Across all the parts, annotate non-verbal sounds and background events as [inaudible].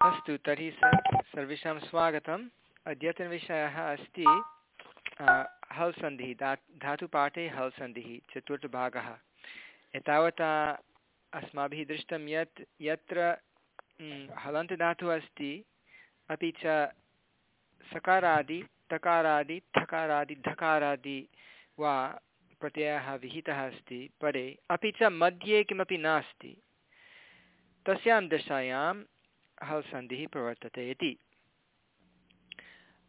अस्तु, तर्हि सर्वेषां स्वागतम्। अद्यतनविषयः अस्ति हल् सन्धिः धा, धातुपाठे हल् सन्धिः चतुर्थभागः एतावता अस्माभिः दृष्टं यत्, यत्र हलन्तधातुः अस्ति, अपि च सकारादि, तकारादि, थकारादि, धकारादि वा प्रत्ययः विहितः अस्ति परे। अपि च मध्ये किमपि नास्ति। तस्यां दशायां हल् सन्धिः प्रवर्तते इति।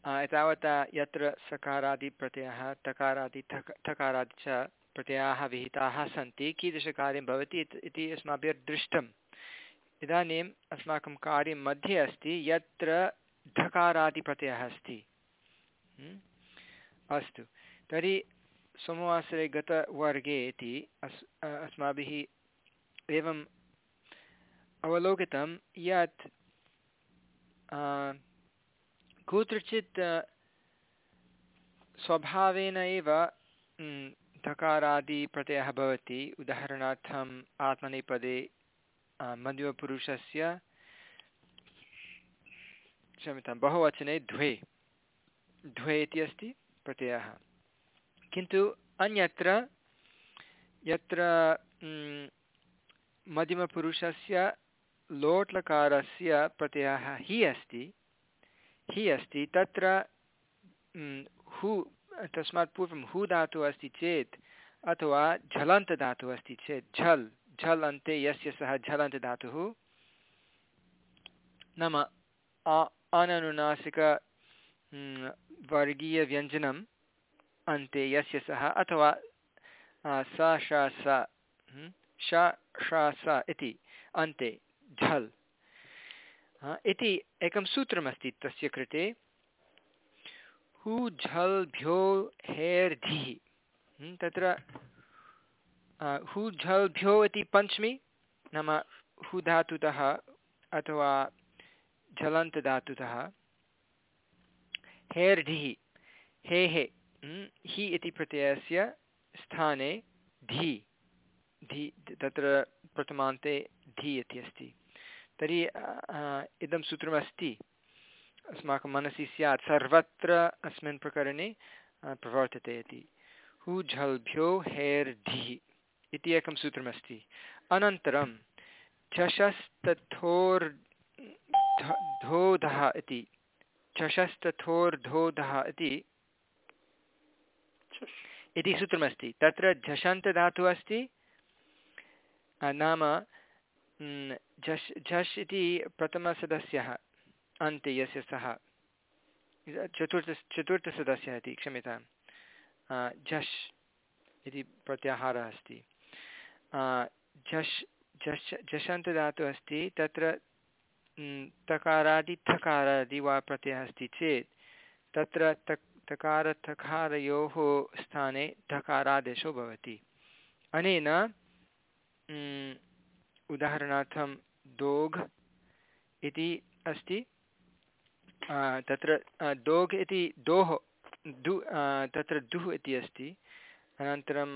एतावता यत्र सकारादिप्रत्ययः, तकारादि, थक, थकारादि च प्रत्ययाः विहिताः सन्ति, कीदृशकार्यं भवति इति अस्माभिः दृष्टम्। इदानीम् अस्माकं कार्यं मध्ये अस्ति, यत्र धकारादिप्रत्ययः अस्ति। अस्तु। तर्हि सोमवासरे गतवर्गे इति अस् अस्माभिः एवम् अवलोकितं यत् कुत्रचित् स्वभावेन एव धकारादिप्रत्ययः भवति। उदाहरणार्थम्, आत्मनेपदे मध्यमपुरुषस्य क्षम्यतां बहुवचने द्वे। द्वे इति अस्ति प्रत्ययः। किन्तु अन्यत्र, यत्र मध्यमपुरुषस्य लोट्लकारस्य प्रत्ययः हि अस्ति। हि अस्ति, तत्र हु, तस्मात् पूर्वं हु धातुः अस्ति चेत्, अथवा झलन्तधातुः अस्ति चेत्, झल् झल् अन्ते यस्य सः झलन्तधातुः। नाम अननुनासिक वर्गीयव्यञ्जनम् अन्ते यस्य सः, अथवा स श स श स इति अन्ते। झल्। इति एकं सूत्रमस्ति तस्य कृते। हु झल् भ्यो हेर्धिः तत्र हु झल् भ्यो इति पञ्चमी, नाम हु धातुतः अथवा झलन्तधातुतः हेर्ढिः हे हे हि इति प्रत्ययस्य स्थाने धी। धी, तत्र प्रथमान्ते धी इति अस्ति। तर्हि इदं सूत्रमस्ति। अस्माकं मनसि स्यात्। सर्वत्र अस्मिन् प्रकरणे प्रवर्तते इति। हु झल्भ्यो हेर्धिः इति एकं सूत्रमस्ति। अनन्तरं झषस्तथोर् धोधः इति। झषस्तथोर्धोधः इति। इति सूत्रमस्ति। तत्र झषन्तधातुः अस्ति। नाम झष् झष् इति प्रथमसदस्यः अन्ते, यस्य सः। चतुर्थ, चतुर्थसदस्यः इति, क्षम्यतां। झष् इति प्रत्याहारः अस्ति। झष् झष् झषन्तधातुः अस्ति, तत्र तकारादि थकारादि वा प्रत्ययः अस्ति चेत्, तत्र तक्, तकारथकारयोः स्थाने धकारादेशो भवति। अनेन उदाहरणार्थं दोघ् इति अस्ति तत्र दोघ् इति दोः दु तत्र दुः इति अस्ति, अनन्तरं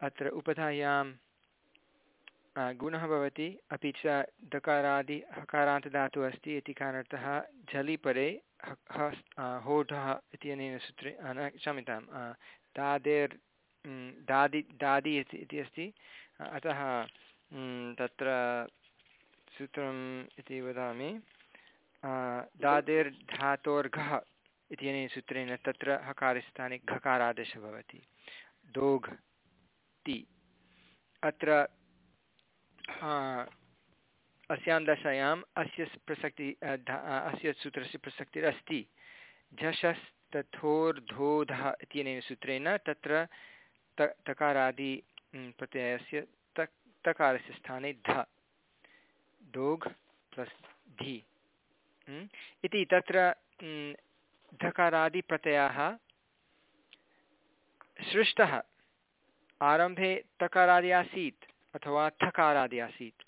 अत्र उपधायां गुणः भवति, अपि च दकारादि हकारान्तदातुः अस्ति इति कारणतः झलि परे होढः इत्यनेन सूत्रे क्षम्यतां दादेर् दादि दादि इति अस्ति। अतः तत्र सूत्रम् इति वदामि। दादेर्धातोर्घः इत्यनेन सूत्रेण तत्र हकारस्थाने घकारादेशः भवति। दोघ्, ति। अत्र अस्यां दशायाम् अस्य प्रसक्तिः अस्य सूत्रस्य प्रसक्तिरस्ति। झषस्तथोर्धोधः इत्यनेन सूत्रेण तत्र त, तकारादि प्रत्ययस्य तक् तकारस्य स्थाने ध, दोघ् प्लस् धि इति तत्र धकारादिप्रत्ययः सृष्टः। आरम्भे तकारादि आसीत्, अथवा थकारादि आसीत्।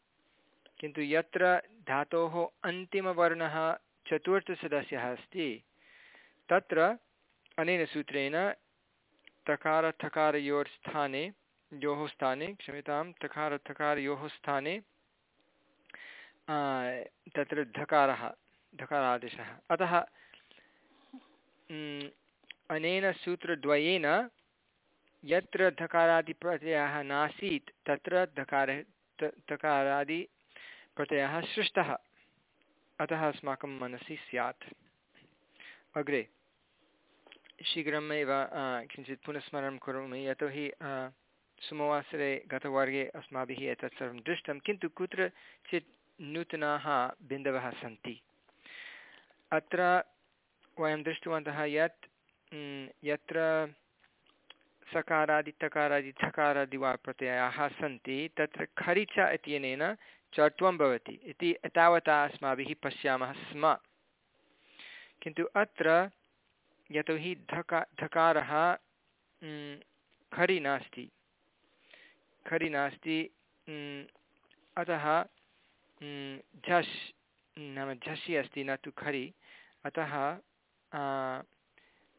किन्तु यत्र धातोः अन्तिमवर्णः चतुर्थसदस्यः अस्ति, तत्र अनेन सूत्रेण तकारथकारयोर्स्थाने योः स्थाने क्षम्यतां तकार थकारयोः स्थाने तत्र धकारः, धकारादेशः। अतः अनेन सूत्रद्वयेन यत्र धकारादिप्रत्ययः नासीत्, तत्र धकार धकारादिप्रत्ययः सृष्टः। अतः अस्माकं मनसि स्यात्। अग्रे। शीघ्रमेव किञ्चित् पुनस्मरणं करोमि यतोहि सोमवासरे गतवर्गे अस्माभिः एतत् सर्वं दृष्टं किन्तु कुत्रचित् नूतनाः बिन्दवः सन्ति अत्र वयं दृष्टवन्तः यत् यत्र सकारादि तकारादि थकारादि वा प्रत्ययाः सन्ति तत्र खरिच इत्यनेन चत्वं भवति इति एतावता अस्माभिः पश्यामः स्म किन्तु अत्र यतोहि धका, धकारः खरि नास्ति। खरि नास्ति अतः झस्, नाम झसि अस्ति न तु खरि। अतः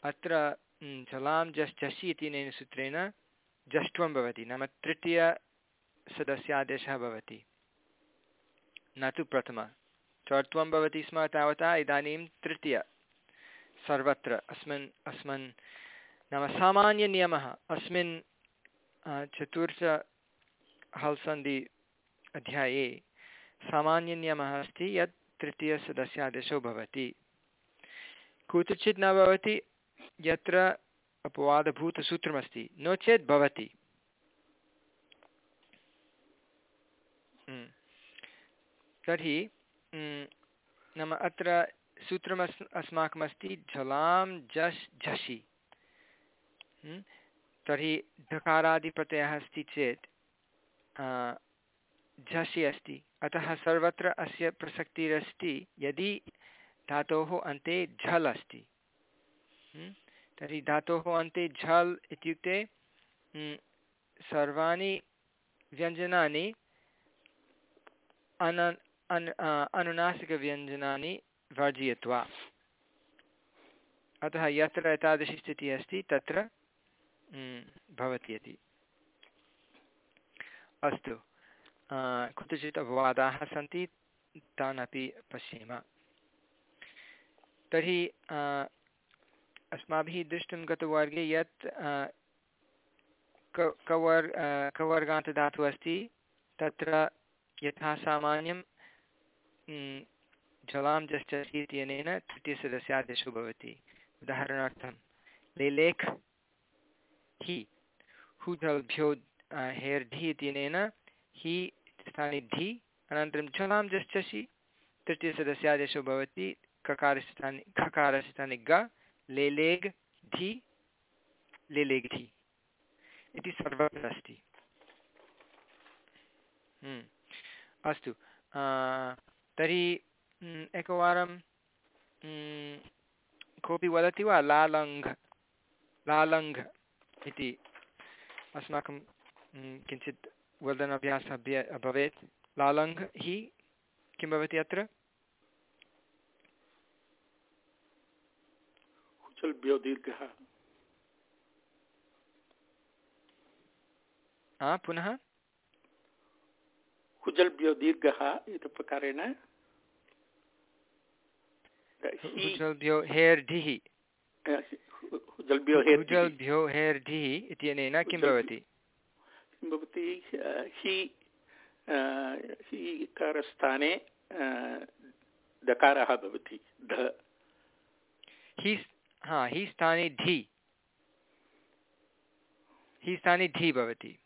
अत्र जलां जस् झसि इत्यनेन सूत्रेण जष्ट्वं भवति। नाम तृतीयसदस्यादेशः भवति। न तु प्रथम। चर्त्वं भवति स्म तावता इदानीं तृतीय। सर्वत्र अस्मिन् अस्मिन्। नाम सामान्यनियमः। अस्मिन् चतुर्थ हल्सन्धि अध्याये सामान्यनियमः अस्ति यत् तृतीयसदस्यादेशो भवति। कुत्रचित् न भवति यत्र अपवादभूतसूत्रमस्ति। नो चेत् भवति। हम्म। तर्हि हम्म, नाम अत्र सूत्रमस्, अस्माकमस्ति झलां झस् झषि। तर्हि ढकारादिप्रत्ययः अस्ति चेत् झषि अस्ति। अतः सर्वत्र अस्य प्रसक्तिरस्ति, यदि धातोः अन्ते झल् अस्ति। तर्हि धातोः अन्ते झल् इत्युक्ते सर्वाणि व्यञ्जनानि, अन अनुनासिकव्यञ्जनानि वर्जयित्वा अतः यत्र एतादृशी स्थितिः अस्ति, तत्र भवति इति अस्तु। कुत्रचित् अपवादाः सन्ति तान् अपि पश्येम। तर्हि अस्माभिः दृष्टं गतवर्गे यत् कवर् कवर्गान्तदातुः अस्ति, तत्र यथा सामान्यं जलां जश्चसि इत्यनेन तृतीयसदस्यादेशो भवति। उदाहरणार्थं लेलेख् हि हुजल्भ्यो हेर्धि इत्यनेन हि स्थाने धि अनन्तरं जलां जश्चसि तृतीयसदस्यादेशो भवति ककारस्य स्थाने खकारस्य स्थाने ग लेलेग् धि लेलेग् धि इति सर्वत्र अस्ति। हम्म, अस्तु तर्हि एकवारं कोऽपि वदति वा लालङ्घ् लालङ्घ् इति अस्माकं किञ्चित् वदनाभ्यासः भवेत् लालङ्घ् हि किं भवति अत्र पुनः हुजल्भ्यो दीर्घः इति प्रकारेण हुजल्भ्यो हेर्धिः इत्यनेन किं भवति? किं भवति? हि हीकारस्थाने दकारः भवति ध. हि हा हि स्थाने धि. हि स्थाने धि भवति।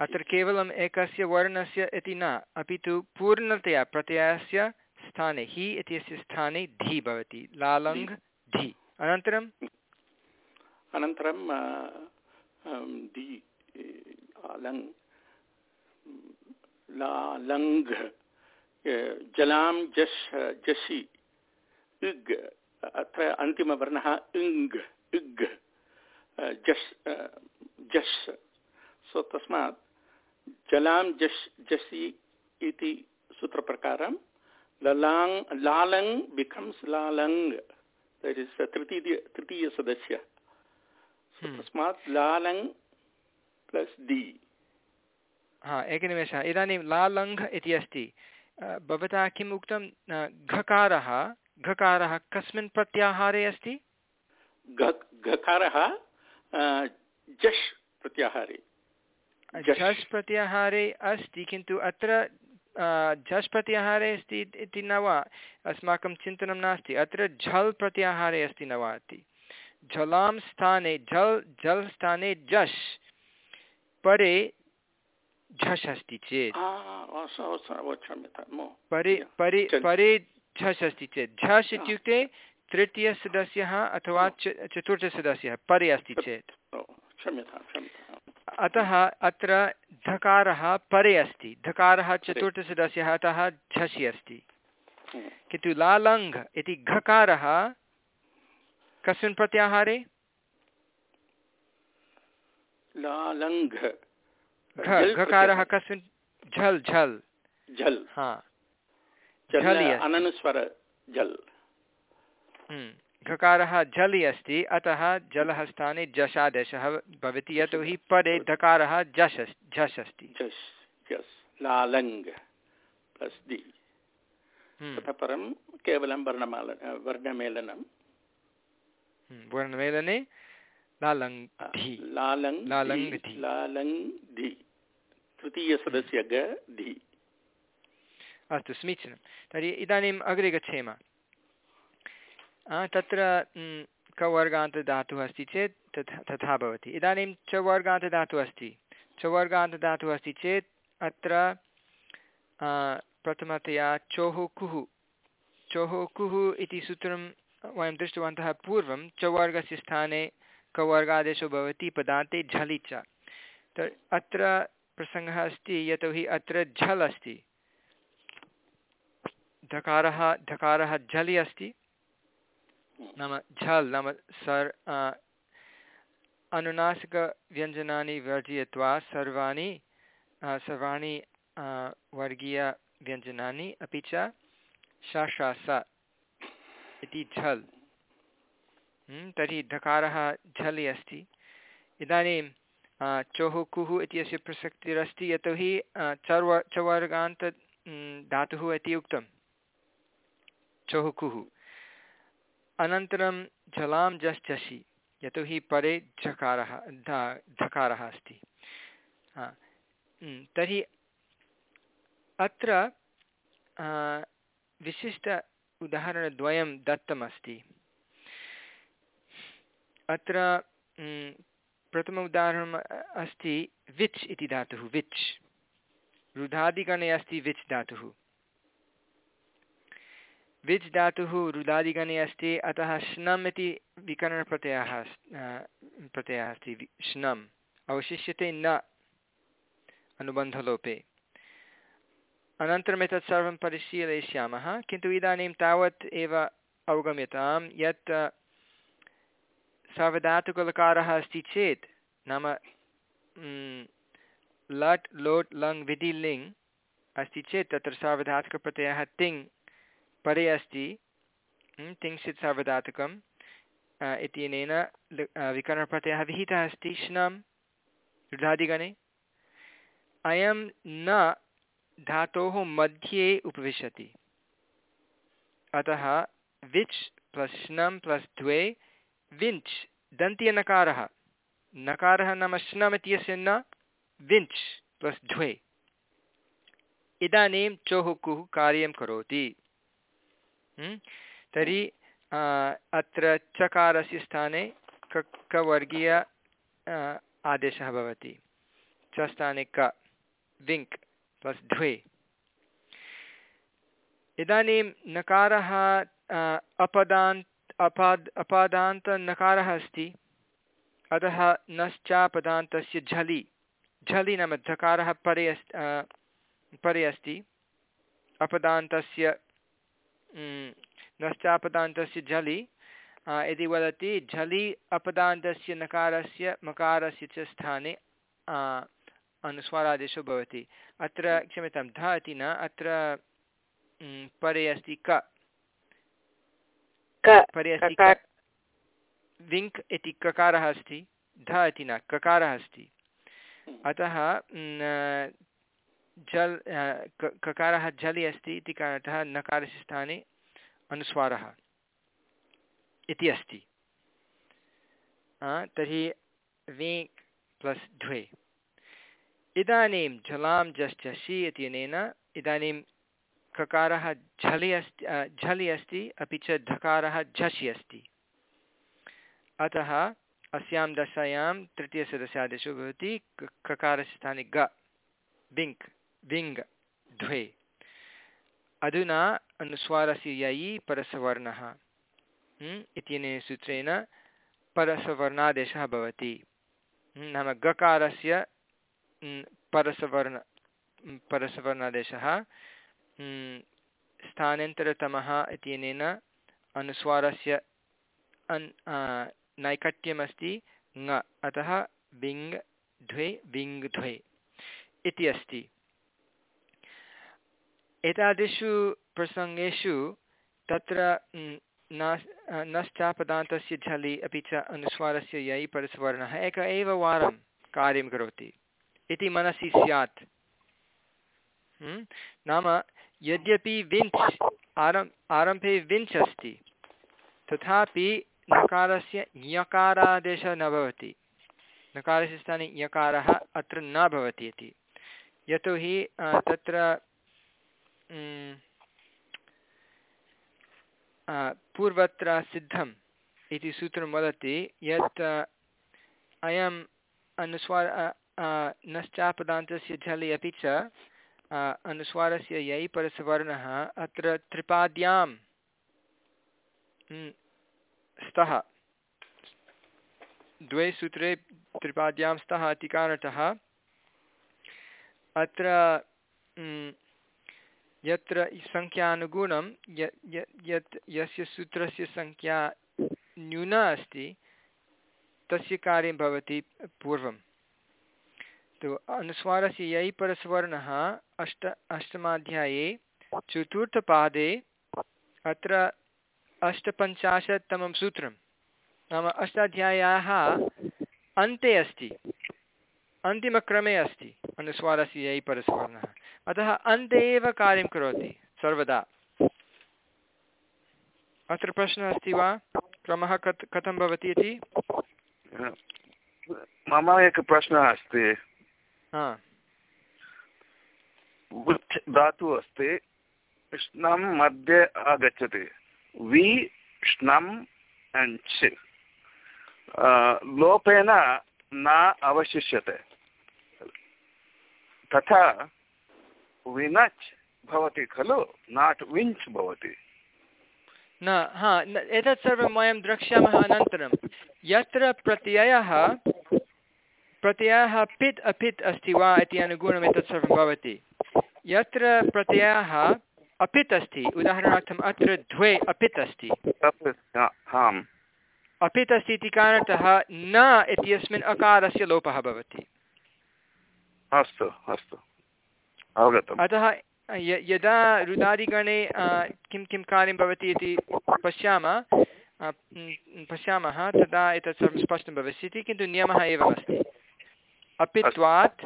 अत्र केवलम् एकस्य वर्णस्य इति न अपि तु पूर्णतया प्रत्ययस्य स्थाने हि इत्यस्य स्थाने धि भवति लालङ् धि। अनन्तरम् अनन्तरं? धि लालङ्घ जलां जस् जसि इग् अत्र अन्तिमवर्णः इङ् इग् जस् जस् सो तस्मात् जलां जस् जसि इति सूत्रप्रकारं lalang lalang becomes lalang that is tritiya sadasya so hmm. tasmat lalang plus d हा एकनिमेषः इदानीं लालङ् इति प्रत्याहारे अस्ति घकारः जष् प्रत्याहारे झष् प्रत्याहारे अत्र झस् प्रत्याहारे अस्ति इति न वा? अस्माकं चिन्तनं नास्ति। अत्र झल् प्रत्याहारे अस्ति न वा इति। झलां स्थाने झल् झल् स्थाने झस् परे झस् अस्ति चेत्। परे परे परे झस् अस्ति चेत्। झस् इत्युक्ते तृतीयसदस्यः अथवा चतुर्थसदस्यः परे अस्ति चेत्। अतः अत्र धकारः परे अस्ति। धकारः चतुर्थसदस्यः अतः झसि अस्ति। किन्तु लालङ्घ् इति घकारः कस्मिन् प्रत्याहारे? घकारः कस्मिन्? झल् झल्। झल्। हा। अननुस्वर झल्। घकारः झलि अस्ति अतः जलः स्थाने जशादेशः भवति यतोहि परे धकारः झस् झस् अस्ति ततः परं केवलं वर्णमाल वर्णमेलनं। वर्णमेलने लालङ्धि लालङ्धि लालङ्धि तृतीयसदस्य ग धि। अस्तु समीचीनं। तर्हि इदानीम् अग्रे गच्छेम। तत्र कवर्गान्तदातुः अस्ति चेत् तथा तथा भवति। इदानीं च वर्गान्तदातुः अस्ति। च वर्गान्तदातुः अस्ति चेत् अत्र प्रथमतया चोः कुः। चोः कुः इति सूत्रं वयं दृष्टवन्तः पूर्वं चवर्गस्य स्थाने कवर्गादेशो भवति पदान्ते झलि च। अत्र प्रसङ्गः अस्ति यतोहि अत्र झल् अस्ति। धकारः धकारः झलि अस्ति। नाम झल् नाम सर् अनुनासिकव्यञ्जनानि वर्जयित्वा सर्वाणि सर्वाणि वर्गीयव्यञ्जनानि अपि च शाशास इति झल्। हम्म, तर्हि धकारः झलि अस्ति। इदानीं चोः कुः इत्यस्य प्रसक्तिरस्ति यतोहि चर्व चवर्गान्त धातुः इति उक्तं चोः कुः अनन्तरं जलां जश्चषि यतोहि परे झकारः धकारः अस्ति। तर्हि अत्र विशिष्ट उदाहरणद्वयं दत्तमस्ति। अत्र प्रथम उदाहरणम् अस्ति विच् इति धातुः, विच्। रुधादिगणे अस्ति विच् धातुः। विज् धातुः रुदादिगणे अस्ति, अतः श्नम् इति विकरणप्रत्ययः प्रत्ययः अस्ति। श्नम्। अवशिष्यते न। अनुबन्धलोपे। अनन्तरम् एतत् सर्वं परिशीलयिष्यामः, किन्तु इदानीं तावत् एव अवगम्यतां यत् सार्वधातुकलकारः अस्ति चेत्, नाम लट्, लोट्, लङ्, विधि, लिङ् अस्ति चेत्, तत्र सार्वधातुकप्रत्ययः तिङ् परे अस्ति तिंशित् सार्वधातुकम् इत्यनेन विकरणप्रत्ययः विहितः अस्ति। श्नम् रुधादिगणे अयं न धातोः मध्ये उपविशति। अतः विच् प्लस् श्नम् प्लस् द्वे, विञ्च् दन्त्यनकारः। नकारः नाम श्नम् इत्यस्य न, विञ्च् प्लस् द्वे। इदानीं चोः कुः कार्यं करोति। तर्हि अत्र चकारस्य स्थाने क कवर्गीय आदेशः भवति। च स्थाने क विङ्क् प्लस् द्वे। इदानीं नकारः अपदान्त् अपाद् अपादान्तनकारः अस्ति। अतः नश्चापदान्तस्य झलि। झलि नाम धकारः परे अस् परे अस्ति। अपदान्तस्य नश्चापदान्तस्य झलि यदि वदति झलि अपदान्तस्य नकारस्य मकारस्य च स्थाने अनुस्वारादेशो भवति। अत्र क्षम्यतां ध इति न अत्र परे अस्ति क। परे अस्ति विङ्क् इति ककारः अस्ति ध इति न ककारः अस्ति। अतः जल् ककारः झलि अस्ति इति कारणतः नकारस्य स्थाने अनुस्वारः इति अस्ति। तर्हि वेङ्क् प्लस् द्वे। इदानीं झलां जश्चषि इत्यनेन इदानीं ककारः झलि अस्ति झलि अस्ति, अपि च धकारः झषि अस्ति। अतः अस्यां दशायां तृतीयसदस्यादेशो भवति ककारस्य स्थाने ग, बिङ्क्। विङ् द्वे अधुना अनुस्वारस्य ययि परसवर्णः इत्यनेन सूत्रेण परसवर्णादेशः भवति। नाम गकारस्य परसवर्ण परसवर्णादेशः। स्थानान्तरतमः इत्यनेन अनुस्वारस्य अन् नैकट्यमस्ति ङ, अतः बिङ् द्वे बिङ् द्वे इति अस्ति। एतादृशु प्रसङ्गेषु तत्र नश्चापदान्तस्य झलि अपि च अनुस्वारस्य यै परस्वर्णः। एक एव वारं कार्यं करोति। इति मनसि स्यात्। नाम यद्यपि विञ्च्, आरम्, आरम्भे विञ्च् अस्ति, तथापि नकारस्य ञकारादेशः न भवति। नकारस्य स्थाने ञकारः अत्र न भवति इति। यतोहि तत्र पूर्वत्र सिद्धम् इति सूत्रं वदति, यत् अयम् अनुस्वार नश्चापदान्तस्य झलि अपि च अनुस्वारस्य यै परसवर्णः अत्र त्रिपाद्यां स्तः। द्वे सूत्रे त्रिपाद्यां स्तः इति कारणतः अत्र यत्र सङ्ख्यानुगुणं यत् यस्य सूत्रस्य सङ्ख्या न्यूना अस्ति, तस्य कार्यं भवति पूर्वं तु अनुस्वारस्य यै परस्वर्णः अष्ट, अष्टमाध्याये चतुर्थपादे अत्र अष्टपञ्चाशत्तमं सूत्रं। नाम अष्टाध्याय्याः अन्ते अस्ति, अन्तिमक्रमे अस्ति अनुस्वारस्य यै परस्वर्णः अतः अन्ते एव कार्यं करोति सर्वदा। अत्र प्रश्नः अस्ति वा? क्रमः कत् कथं भवति इति? मम एकः प्रश्नः अस्ति। उच् धातुः अस्ति श्नं मध्ये आगच्छति। वि श्नम् लोपेन न अवशिष्यते। तथा विनच् भवति खलु? नाट् विञ्च् भवति। न हा एतत् सर्वं वयं द्रक्ष्यामः अनन्तरं। यत्र प्रत्ययः प्रत्ययः पित् अपित् अस्ति वा इति अनुगुणम् एतत् सर्वं भवति। यत्र प्रत्ययः अपित् अस्ति उदाहरणार्थम् अत्र द्वे अपित् अस्ति। अपित् अस्ति इति कारणतः न इत्यस्मिन् अकारस्य लोपः भवति। अस्तु अस्तु। अवगतम्। अतः यदा रुदादिगणे किं किं कार्यं भवति इति पश्यामः पश्यामः तदा एतत् सर्वं स्पष्टं भविष्यति किन्तु नियमः एवमस्ति अपित्वात्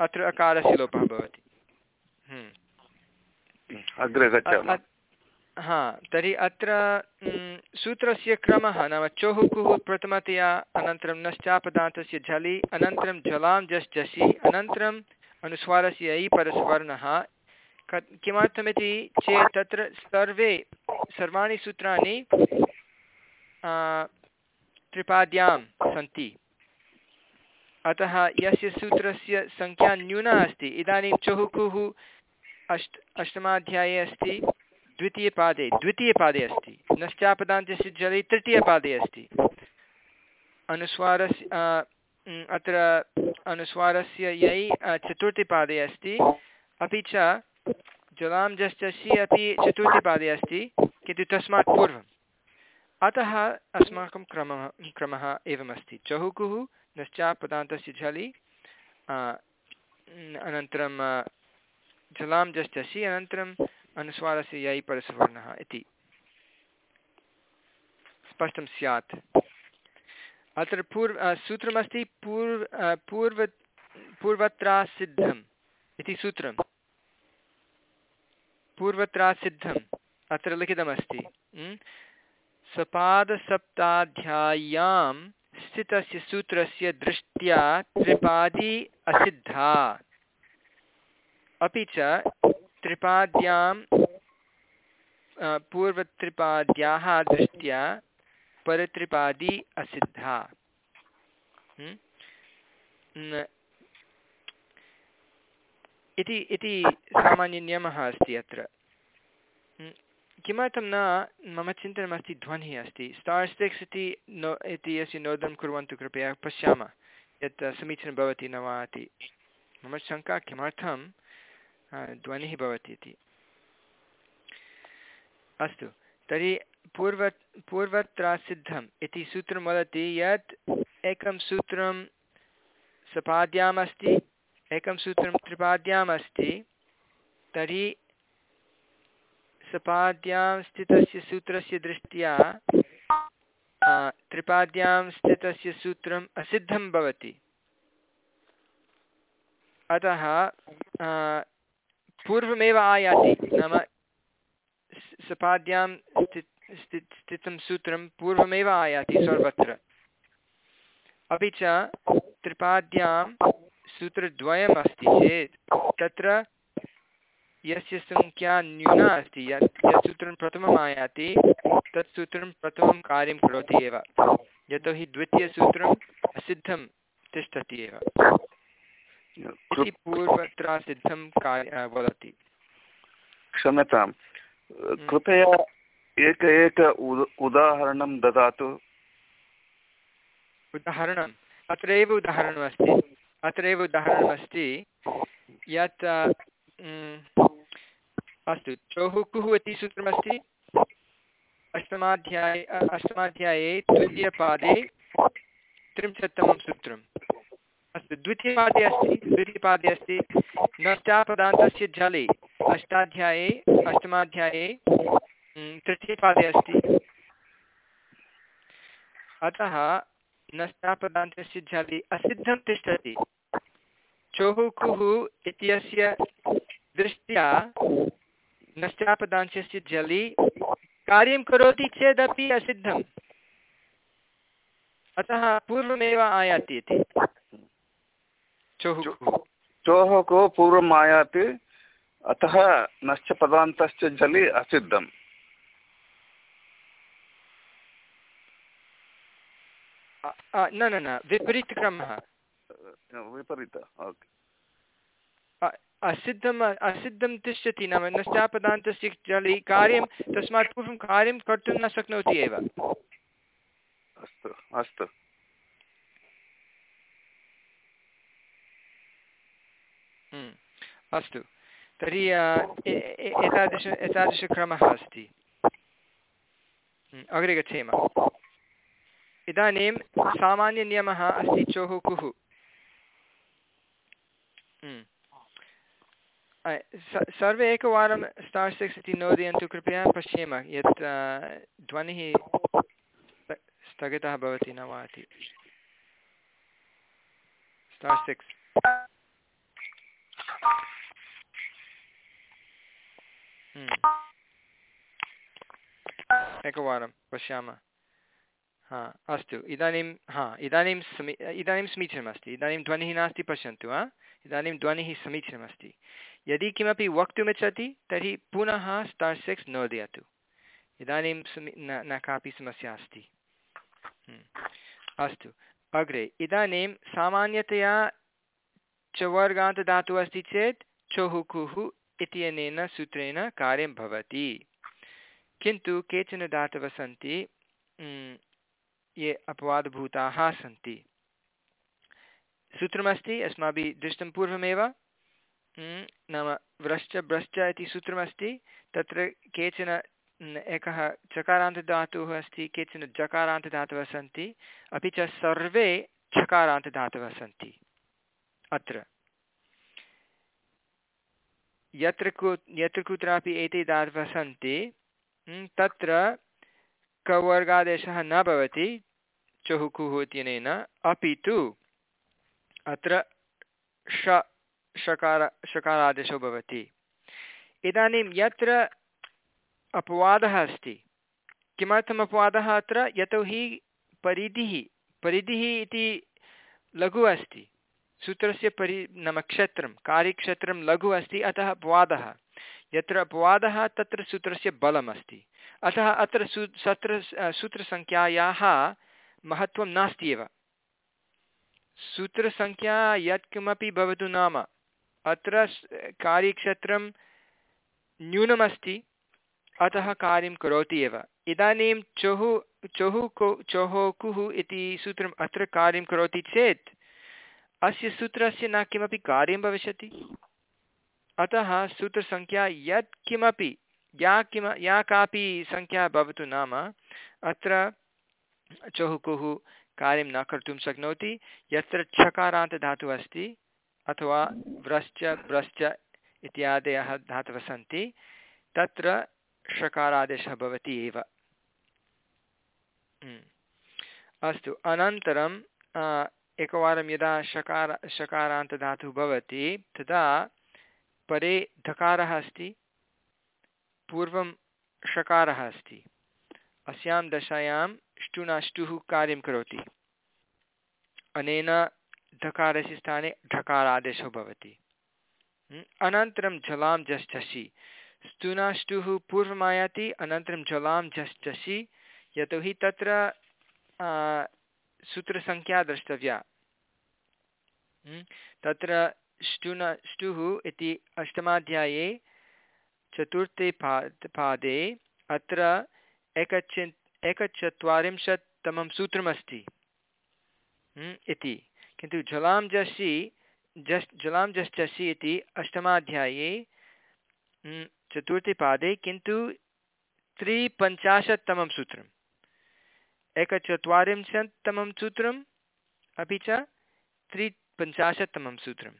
अत्र अकारस्य लोपः भवति। हम्म। अग्रे गच्छामः। हा तर्हि अत्र सूत्रस्य क्रमः नाम चोहुकुः प्रथमतया अनन्तरं नश्चापदान्तस्य झलि अनन्तरं जलां जस् जसि अनन्तरं अनुस्वारस्य ऐ परस्वर्णः। किमर्थमिति चेत् तत्र सर्वे सर्वाणि सूत्राणि त्रिपाद्यां सन्ति। अतः यस्य सूत्रस्य सङ्ख्या न्यूना अस्ति, इदानीं चहुकुः अष्ट, अष्टमाध्याये अस्ति, द्वितीयपादे द्वितीयपादे अस्ति नश्चापदान्तस्य जले तृतीयपादे अस्ति। अनुस्वारस्य अत्र अनुस्वारस्य यै चतुर्थीपादे अस्ति। अपि च जलां जश्चसि अपि चतुर्थीपादे अस्ति, किन्तु तस्मात् पूर्वम्। अतः अस्माकं क्रमः क्रमः एवमस्ति। चहुकुः नश्चापदान्तस्य झलि अनन्तरं जलां जश्चसि अनन्तरम् अनुस्वारस्य यै परसवर्णः इति। स्पष्टं स्यात्। अत्र पूर्व सूत्रमस्ति पूर्व पूर्व पूर्वत्रा सिद्धं इति सूत्रं। पूर्वत्रासिद्धम् अत्र लिखितमस्ति। सपादसप्ताध्याय्यां स्थितस्य सूत्रस्य दृष्ट्या त्रिपादी असिद्धा। अपि च त्रिपाद्यां पूर्वत्रिपाद्याः दृष्ट्या परत्रिपादी असिद्धा। इति इति सामान्यनियमः अस्ति अत्र। किमर्थं न, मम चिन्तनमस्ति ध्वनिः अस्ति। स्टार् सिक्स् इति नो, इति अस्य नोदनं कुर्वन्तु कृपया, पश्यामः, यत् समीचीनं भवति न वा इति। मम शङ्का किमर्थं ध्वनिः भवति इति। अस्तु। तर्हि पूर्व पूर्वत्रासिद्धम् इति सूत्रं वदति यत् एकं सूत्रं सपाद्याम् अस्ति एकं सूत्रं त्रिपाद्याम् अस्ति तर्हि सपाद्यां स्थितस्य सूत्रस्य दृष्ट्या त्रिपाद्यां स्थितस्य सूत्रम् असिद्धं भवति। अतः पूर्वमेव आयाति, नाम सपाद्यां स्थितं सूत्रं पूर्वमेव आयाति सर्वत्र अपि च त्रिपाद्यां सूत्रद्वयम् अस्ति चेत् तत्र यस्य सङ्ख्या न्यूना अस्ति यत् यत् सूत्रं प्रथमम् आयाति तत् सूत्रं प्रथमं कार्यं करोति एव यतोहि द्वितीयसूत्रम् असिद्धं तिष्ठति एव इति पूर्वत्र सिद्धं कार्य वदति क्षम्यतां कृपया एक एक उदाहरणं ददातु। उदाहरणम् अत्रैव उदाहरणमस्ति। अत्रैव उदाहरणमस्ति। यत् अस्तु चौः कुः इति सूत्रमस्ति अष्टमाध्याये अष्टमाध्याये द्वितीयपादे त्रिंशत्तमं सूत्रम्। अस्तु। द्वितीयपादे अस्ति द्वितीयपादे अस्ति। नष्टापदान्तस्य जले, अष्टाध्याये, अष्टमाध्याये तृतीयपादे अस्ति। अतः नष्टापदान्तस्य जले असिद्धं तिष्ठति। चोः कुः इत्यस्य दृष्ट्या नष्टापदांशस्य जलि कार्यं करोति चेदपि असिद्धम्। अतः पूर्वमेव आयाति इति। चोः को पूर्वम् आयाति अतः नश्चपदान्तश्च जलि असिद्धम्। न न न विपरीतक्रमः। विपरीत असिद्धम् असिद्धं तिष्ठति नाम नष्टापदान्तस्य जलि कार्यं तस्मात् पूर्वं कार्यं कर्तुं न शक्नोति एव। अस्तु अस्तु। अस्तु। तर्हि एतादृश एतादृशक्रमः अस्ति। हम्म, अग्रे गच्छेम। इदानीं सामान्यनियमः अस्ति चोः कुः हम्म। सर्वे एकवारं स्टार् सिक्स् इति नोदयन्तु कृपया पश्येम यत् ध्वनिः स्थगितः भवति न वा इति स्टार् सिक्स्। हम्म। एकवारं पश्यामः। हा, अस्तु। इदानीं, हा, इदानीं समी, इदानीं समीचीनमस्ति। इदानीं ध्वनिः नास्ति, पश्यन्तु, हा? इदानीं ध्वनिः समीचीनमस्ति। यदि किमपि वक्तुमिच्छति, तर्हि पुनः स्टार् सिक्स् नोदयतु। इदानीं समी, न न कापि समस्या अस्ति। हम्म। अस्तु। अग्रे, इदानीं सामान्यतया चवर्गान्तदातुः अस्ति चेत् चहुकुः इत्यनेन सूत्रेण कार्यं भवति। किन्तु केचन धातवः सन्ति ये अपवादभूताः सन्ति। सूत्रमस्ति, अस्माभिः दृष्टं पूर्वमेव। नाम व्रश्च ब्रश्च इति सूत्रमस्ति। तत्र केचन एकः चकारान्तधातुः अस्ति, केचन जकारान्तधातवः सन्ति। अपि च सर्वे चकारान्तधातवः सन्ति। अत्र। यत्र कु यत्र कुत्रापि एते धातवः सन्ति तत्र कवर्गादेशः न भवति, चहुकुः इत्यनेन। अपि तु अत्र श षकार षकारादेशो भवति। इदानीं यत्र अपवादः अस्ति, किमर्थम् अपवादः अत्र? यतोहि परिधिः परिधिः इति लघु अस्ति। सूत्रस्य परि नाम क्षेत्रं, कार्यक्षेत्रं लघु अस्ति, अतः अपवादः। यत्र अपवादः, तत्र सूत्रस्य बलम् अस्ति। अतः अत्र सू, सत्र सूत्रसङ्ख्यायाः महत्त्वं नास्ति एव। सूत्रसङ्ख्या यत्किमपि भवतु नाम। अत्र कार्यक्षेत्रं न्यूनमस्ति, अतः कार्यं करोति एव। इदानीं चोः चोः को चोः इति सूत्रम् अत्र कार्यं करोति चेत् अस्य सूत्रस्य न किमपि कार्यं भविष्यति? अतः सूत्रसङ्ख्या यत् किमपि, या किम, या कापि सङ्ख्या भवतु नाम, अत्र चोः कुः कार्यं न कर्तुं शक्नोति। यत्र छकारान्तधातुः अस्ति, अथवा व्रश्च ब्रश्च इत्यादयः धातवः सन्ति, तत्र षकारादेशः भवति एव। हम्म। अस्तु, अनन्तरं एकवारं यदा शकार षकारान्तधातुः भवति, तदा परे धकारः अस्ति, पूर्वं षकारः अस्ति। अस्यां दशायां ष्टुनाष्टुः कार्यं करोति। अनेन धकारस्य स्थाने ढकारादेशो भवति। अनन्तरं झलां झषि स्तुनाष्टुः पूर्वमायाति, अनन्तरं जलां झषि यतोहि तत्र सूत्रसङ्ख्या द्रष्टव्या। हम्म, तत्र ष्टुन ष्टुः इति अष्टमाध्याये चतुर्थे पा पादे अत्र एकचिन् एकचत्वारिंशत्तमं सूत्रमस्ति। हम्म, इति। किन्तु जलां जसि जस् जलां जश्चसि इति अष्टमाध्याये हम्म, चतुर्थे पादे किन्तु त्रिपञ्चाशत्तमं सूत्रम्। एकचत्वारिंशत्तमं सूत्रम्, अपि च त्रिपञ्चाशत्तमं सूत्रम्।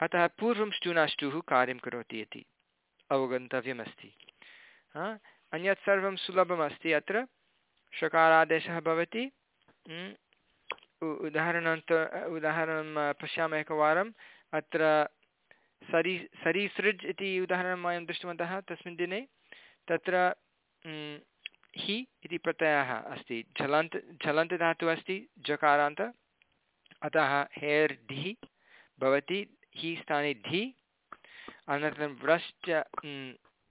अतः पूर्वं ष्टुनाष्टुः कार्यं करोति इति अवगन्तव्यमस्ति। अन्यत् सर्वं सुलभमस्ति अत्र। षकारादेशः भवति। उदाहरणान्त, उदाहरणं पश्यामः एकवारम्। अत्र सरी सरीसृज् इति उदाहरणं वयं दृष्टवन्तः तस्मिन् दिने। तत्र हि इति प्रत्ययः अस्ति। झलन्त् झलन्तधातुः अस्ति जकारान्त अतः हेर् ढि भवति, हि स्थाने धि। अनन्तरं व्रश्च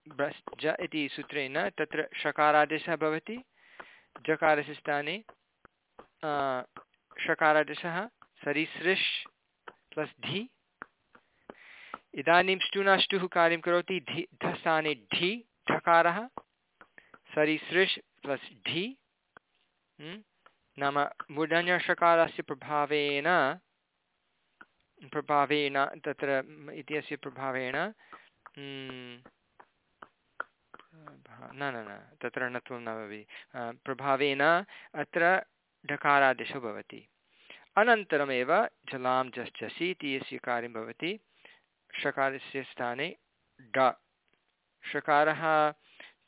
व्रश्च इति सूत्रेण तत्र षकारादेशः भवति। जकारस्य स्थाने षकारादेशः सरीसृष् प्लस् धि। इदानीं ष्टुनाष्टुः कार्यं करोति, धि धस्थाने ढि ढकारः सरिसृष् प्लस् ढि नाम मूर्धन्यषकारस्य प्रभावेन प्रभावेन तत्र इत्यस्य प्रभावेन न न न, तत्र णत्वं न भवेत्। प्रभावेन अत्र ढकारादेशो भवति। अनन्तरमेव जलां जश्चसि इति यस्य कार्यं भवति। षकारस्य स्थाने ड। षकारः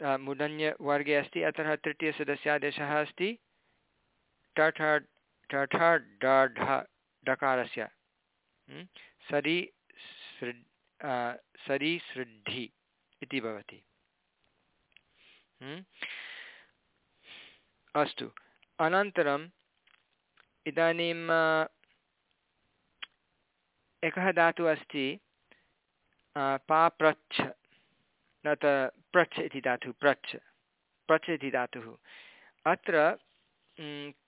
मुदन्यवर्गे अस्ति, अतः तृतीयसदस्यादेशः अस्ति। टठ टठ डकारस्य। सरि, सृ सरिसृद्धि इति भवति। अस्तु। अनन्तरम् इदानीं एकः धातुः अस्ति पा प्रच्छ न त प्रच्छ इति धातुः, प्रच्छ। प्रच्छ इति धातुः। अत्र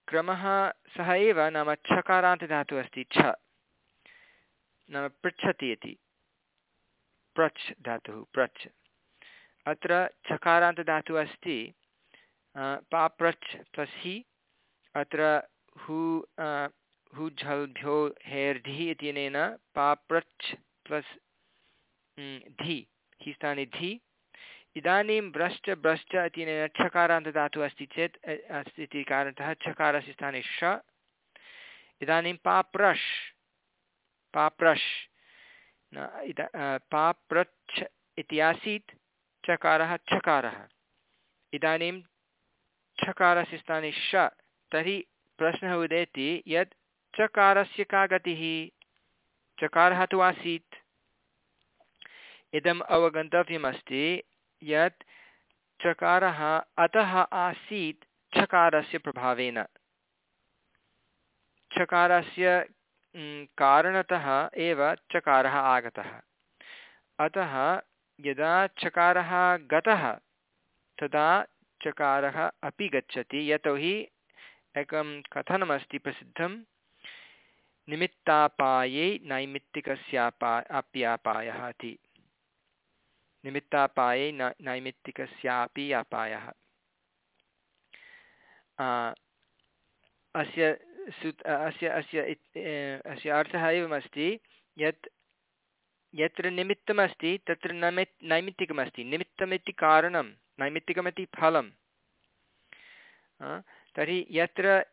क्रमः सः एव नाम छकारान्तधातुः अस्ति, छ। नाम पृच्छति इति। प्रच्छ धातुः प्रच् अत्र छकारान्तधातुः अस्ति पाप्रच्छ प्लस् हि अत्र हु हु झल्भ्यो हेर्धिः इत्यनेन पाप्रच्छ प्लस् धि। स्थाने धि इदानीं भ्रश्च भ्रश्च इत्यनेन छकारान्तदातुः अस्ति चेत् अस्ति इति कारणतः छकारस्य स्थाने श। इदानीं पाप्रश्। पाप्रश्। पाप्रच्छ इति आसीत् चकारः छकारः इदानीं छकारस्य स्थाने श। तर्हि प्रश्नः उदेति यत् चकारस्य का गतिः? चकारः तु आसीत्। इदम् अवगन्तव्यमस्ति यत् चकारः अतः आसीत् छकारस्य प्रभावेन। छकारस्य कारणतः एव चकारः आगतः। अतः यदा चकारः गतः, तदा चकारः अपि गच्छति। यतोहि एकं कथनमस्ति प्रसिद्धं। निमित्तापायै नैमित्तिकस्यापा अप्यापायः इति। निमित्तापायै न, नैमित्तिकस्यापि अपायः। अस्य सुत् अस्य अस्य अस्य अर्थः एवमस्ति, यत्, यत्र निमित्तमस्ति, तत्र नमित्, नैमित्तिकमस्ति। निमित्तमिति कारणं, नैमित्तिकमिति फलं तर्हि यत्र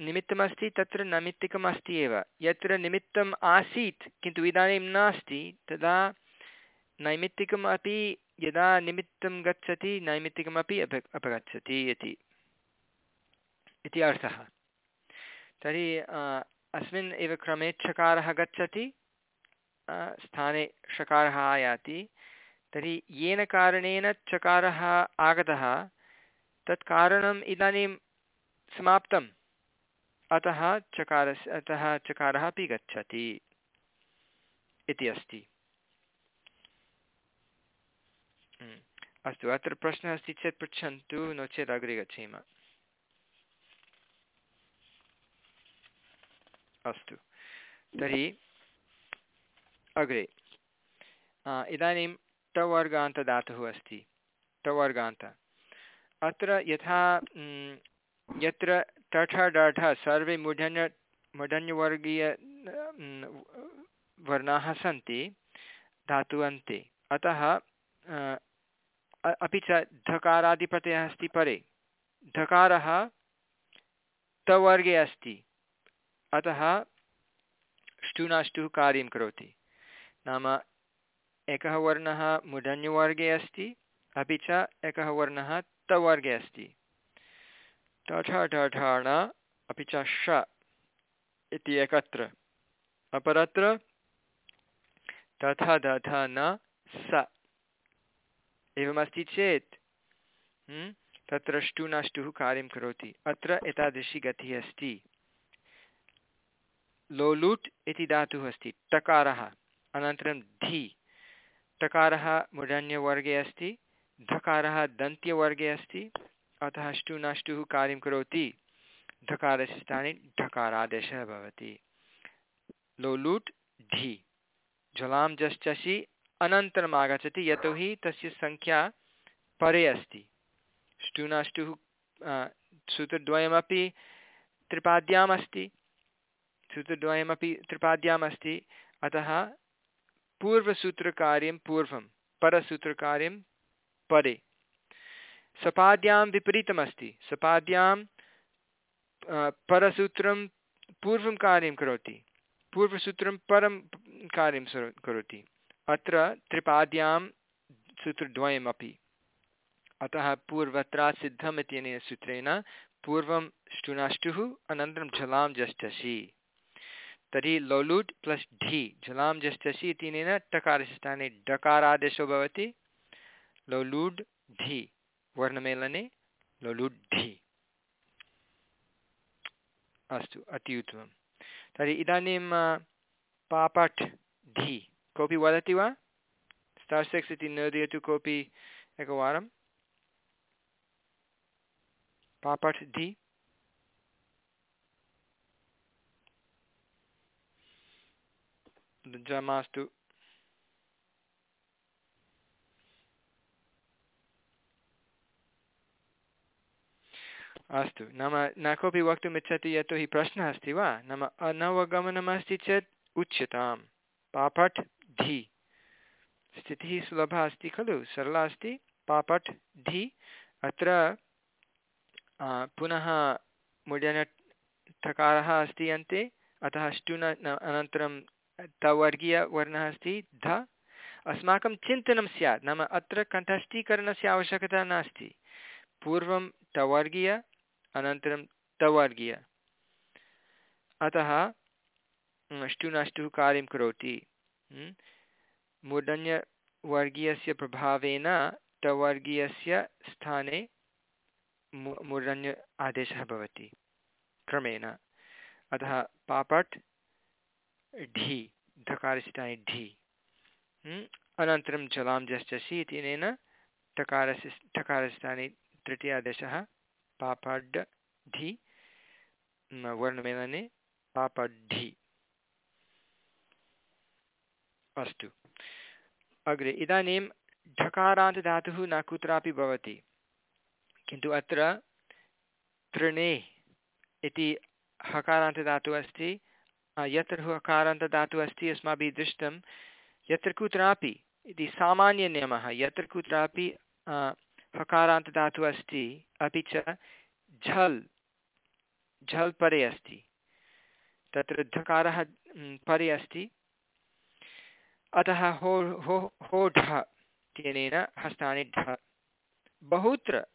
निमित्तमस्ति, तत्र नैमित्तिकम् अस्ति एव। यत्र निमित्तम् आसीत्, किन्तु इदानीं नास्ति, तदा नैमित्तिकम् अपि यदा निमित्तं गच्छति, नैमित्तिकमपि अप अपगच्छति इति। इति अर्थः। तर्हि अस्मिन् एव क्रमे चकारः गच्छति स्थाने षकारः आयाति। तर्हि, येन कारणेन चकारः आगतः, तत् कारणम् इदानीं समाप्तम्। अतः चकारस्य अतः चकारः अपि गच्छति इति अस्ति। अस्तु अत्र प्रश्नः अस्ति चेत् पृच्छन्तु नो चेत् अग्रे गच्छेम अस्तु तर्हि अग्रे इदानीं टवर्गान्तदातुः अस्ति टवर्गान्त अत्र यथा यत्र टठ डठ सर्वे मूर्धन्य मूर्धन्यवर्गीय वर्णाः सन्ति धातुवन्ते अतः अपि च धकारादिप्रत्ययः अस्ति परे धकारः तवर्गे अस्ति। अतः ष्टुनाष्टुः कार्यं करोति। नाम एकः वर्णः मूर्धन्यवर्गे अस्ति, अपि च एकः वर्णः तवर्गे अस्ति। तठ ठण अपि च ष इति एकत्र। अपरत्र तथ दथ न स। एवमस्ति चेत् हम्म, तत्र ष्टुनाष्टुः कार्यं करोति। अत्र एतादृशी गतिः अस्ति। लोलुट् इति धातुः अस्ति। टकारः अनन्तरं धि। टकारः मूर्धन्यवर्गे अस्ति। धकारः दन्त्यवर्गे अस्ति। अतः अष्टुनाष्टुः कार्यं करोति। धकारस्य स्थाने ढकारादेशः भवति। लोलुट् ढि झलां जश्चसि अनन्तरम् आगच्छति, यतोहि तस्य सङ्ख्या परे अस्ति। ष्टुनाष्टुः सूत्रद्वयमपि त्रिपाद्याम् अस्ति सूत्रद्वयमपि त्रिपाद्याम् अस्ति अतः पूर्वसूत्रकार्यं पूर्वं, परसूत्रकार्यं परे। सपाद्यां विपरीतमस्ति, सपाद्यां परसूत्रं पूर्वं कार्यं करोति, पूर्वसूत्रं परं कार्यं करोति। अत्र त्रिपाद्यां सूत्रद्वयमपि। अतः पूर्वत्रा सिद्धम् इत्यनेन सूत्रेण पूर्वं ष्टुनाष्टुः, अनन्तरं झलां जष्टसि तर्हि लोलुट् प्लस् ढि झलां जष्टसि इत्यनेन टकारस्य स्थाने डकारादेशो भवति। लोलुड् ढि, वर्णमेलने लोलुड् ढि। अस्तु, अति उत्तमं तर्हि इदानीं पापट् ढि। कोऽपि वदति वा स्टार् सिक्स् इति नोदयतु कोऽपि एकवारं पापट् ढि मास्तु अस्तु नाम न कोऽपि वक्तुम् इच्छति यतोहि प्रश्नः अस्ति वा नाम अनवगमनमस्ति चेत् उच्यतां पापट् धि। स्थितिः सुलभा अस्ति खलु? सरला अस्ति, पापट्, धि। अत्र पुनः मुड्यनठकारः अस्ति अन्ते, अतः ष्टुन अनन्तरं तवर्गीयवर्णः अस्ति, ध। अस्माकं चिन्तनं स्यात्, नाम अत्र कण्ठस्थीकरणस्य आवश्यकता नास्ति। पूर्वं टवर्गीय अनन्तरं तवर्गीय। अतः अष्टुनष्टुः कार्यं करोति। मूर्धन्य वर्गीयस्य प्रभावेन टवर्गीयस्य स्थाने मु मुरण्य आदेशः भवति, क्रमेण। अतः पापट् ढि धकारस्थाने ढि। अनन्तरं जलां जश्चसि इत्यनेन टकारस्य टकारस्थाने तृतीयादेशः पापड् ढि। वर्णमेलने पापड्ढि अस्तु। अग्रे, इदानीं ढकारान्तधातुः न कुत्रापि भवति। किन्तु अत्र तृणे इति हकारान्तधातुः अस्ति। यत्र हकारान्तधातुः अस्ति, अस्माभिः दृष्टं यत्र कुत्रापि इति सामान्यनियमः। यत्र कुत्रापि हकारान्तधातुः अस्ति, अपि च झल् झल् परे अस्ति। तत्र धकारः परे अस्ति। अतः हो हो हो ढ इत्यनेन हस्तानि ढ बहुत्र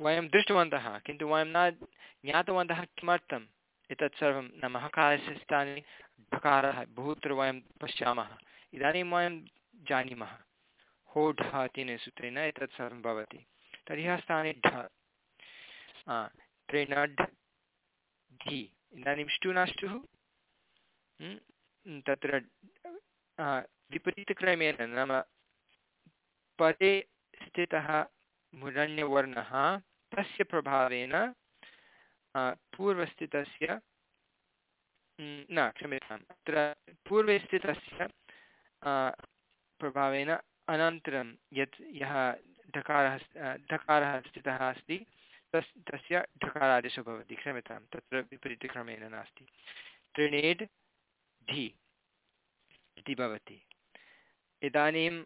वयं दृष्टवन्तः, किन्तु वयं न ज्ञातवन्तः किमर्थम्? एतत् सर्वं नाम हकारस्य स्थाने ढकारः, बहुत्र वयं पश्यामः। इदानीं वयं जानीमः। हो ढ इत्यनेन सूत्रेण एतत् सर्वं भवति। तर्हि हस्तानि ढ त्रिणढ् धि इदानीं ष्टुनाष्टुः तत्र विपरीतक्रमेण नाम पदे स्थितः मुरण्यवर्णः, तस्य प्रभावेन पूर्वस्थितस्य, न, क्षम्यताम्, अत्र पूर्वे स्थितस्य प्रभावेन अनन्तरं यत् यः ढकारः ढकारः स्थितः अस्ति, तस्, तस्य ढकारादेशो भवति क्षम्यतां तत्र विपरीतक्रमेण नास्ति। त्रिणेड् धि इति भवति। इदानीं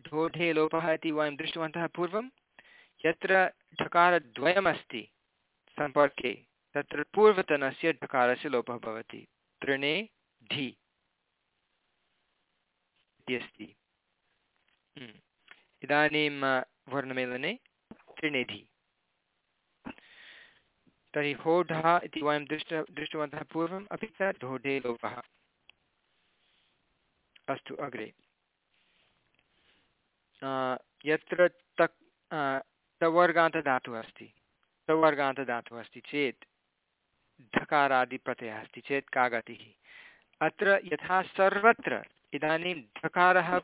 ढोढे लोपः इति वयं दृष्टवन्तः पूर्वं, यत्र ढकारद्वयमस्ति सम्पर्के, तत्र पूर्वतनस्य ढकारस्य लोपः भवति। तृणे धि इति अस्ति। हम्म। इदानीं वर्णमेलने त्रिणेधि तर्हि होढः इति वयं दृष्ट, दृष्टवन्तः पूर्वम्, अपि च ढोढे लोपः। अस्तु, अग्रे। यत्र तक् तवर्गान्तधातुः अस्ति तवर्गान्तधातुः अस्ति चेत् धकारादिप्रत्ययः अस्ति चेत् का गतिः अत्र यथा सर्वत्र इदानीं धकारः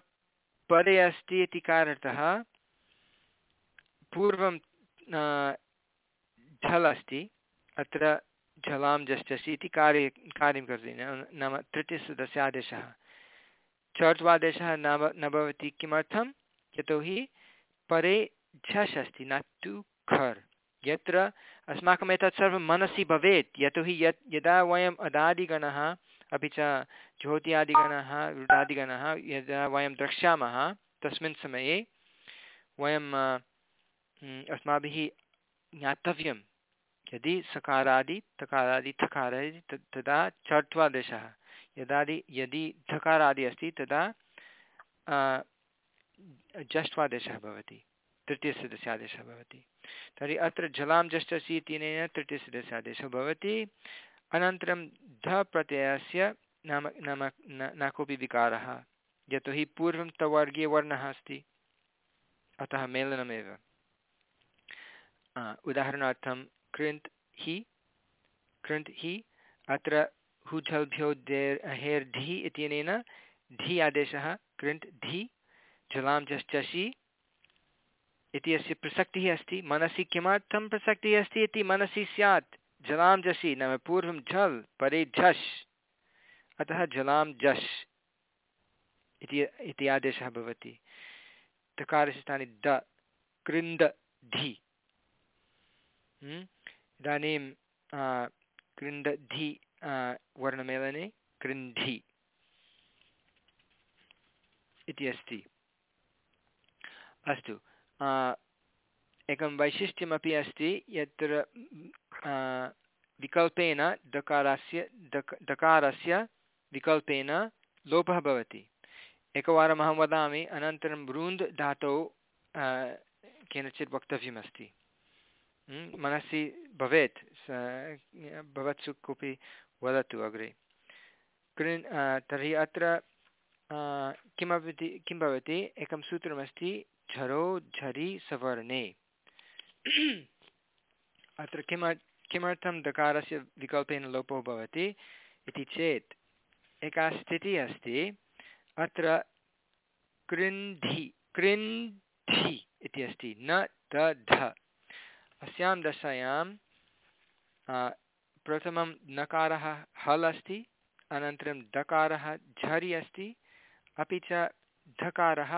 परे अस्ति इति कारणतः पूर्वं झल् अस्ति, अत्र झलां जश्चसि इति कार्य, कार्यं करोति नाम तृतीयसदस्य आदेशः चर्ट्वादेशः न न भवति किमर्थं यतोहि परे झस् अस्ति, न तु खर्। यत्र अस्माकम् एतत् सर्वं मनसि भवेत् यतोहि यत् यदा वयम् अदादिगणः, अपि च ज्योत्यादिगणः रुडादिगणः यदा वयं द्रक्ष्यामः, तस्मिन् समये वयं अस्माभिः ज्ञातव्यं। यदि सकारादि, तकारादि, थकारादि तदा चट्वादेशः यदादि, यदि धकारादि अस्ति, तदा जष्ट्वादेशः भवति तृतीयसदस्य आदेशः भवति। तर्हि अत्र जलां जष्टसि इत्यनेन तृतीयसदस्य आदेशः भवति। अनन्तरं ध प्रत्ययस्य नाम नाम, न कोऽपि विकारः यतोहि पूर्वं तवर्गीयवर्णः अस्ति। अतः मेलनमेव। उदाहरणार्थं कृन्त् हि कृन्त् हि अत्र हुझल्भ्यो देर् हेर् इत्यनेन ढि आदेशः, कृन्त् धि जलां जश्चषि इति अस्य प्रसक्तिः अस्ति। मनसि किमर्थं प्रसक्तिः अस्ति इति मनसि स्यात्। जलां जसि नाम पूर्वं झल् परे झष् अतः जलां जश् इति इति आदेशः भवति। तकारस्य स्थाने द, कृन्द, धि। हम्म? इदानीं कृन्दधि वर्णमेलने कृन्धि इति अस्ति। अस्तु। एकं वैशिष्ट्यमपि अस्ति यत्र विकल्पेन दकारस्य दक दकारस्य विकल्पेन लोपः भवति। एकवारम् अहं वदामि, अनन्तरं रुन्द् धातौ केनचित् वक्तव्यमस्ति। मनसि भवेत् भवत्सु कोऽपि वदतु अग्रे। कृन् तर्हि अत्र किमपि किं भवति? एकं सूत्रमस्ति झरो झरि सवर्णे। [clears throat] अत्र किम, किमर्थं दकारस्य विकल्पेन लोपो भवति इति चेत् एका स्थितिः अस्ति। अत्र कृन्धि कृन्धि इति अस्ति, न द ध। अस्यां दशायां प्रथमं नकारः हल् अस्ति, अनन्तरं दकारः झरि अस्ति, अपि च धकारः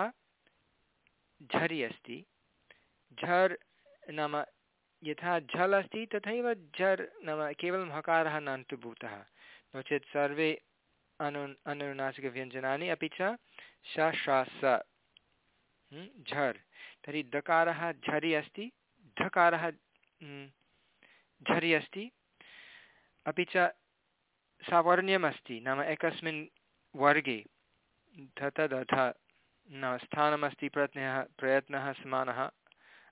झरि अस्ति। झर् नाम यथा झल् अस्ति तथैव झर् नाम केवलं हकारः न अन्तर्भूतः नो चेत् सर्वे अनु अनुनासिकव्यञ्जनानि अपि च श स झर्। तर्हि दकारः झरि अस्ति, धकारः झरि अस्ति। अपि च सावर्ण्यमस्ति नाम एकस्मिन् वर्गे। धतदध। न, स्थानमस्ति प्रयत्नः प्रयत्नः समानः,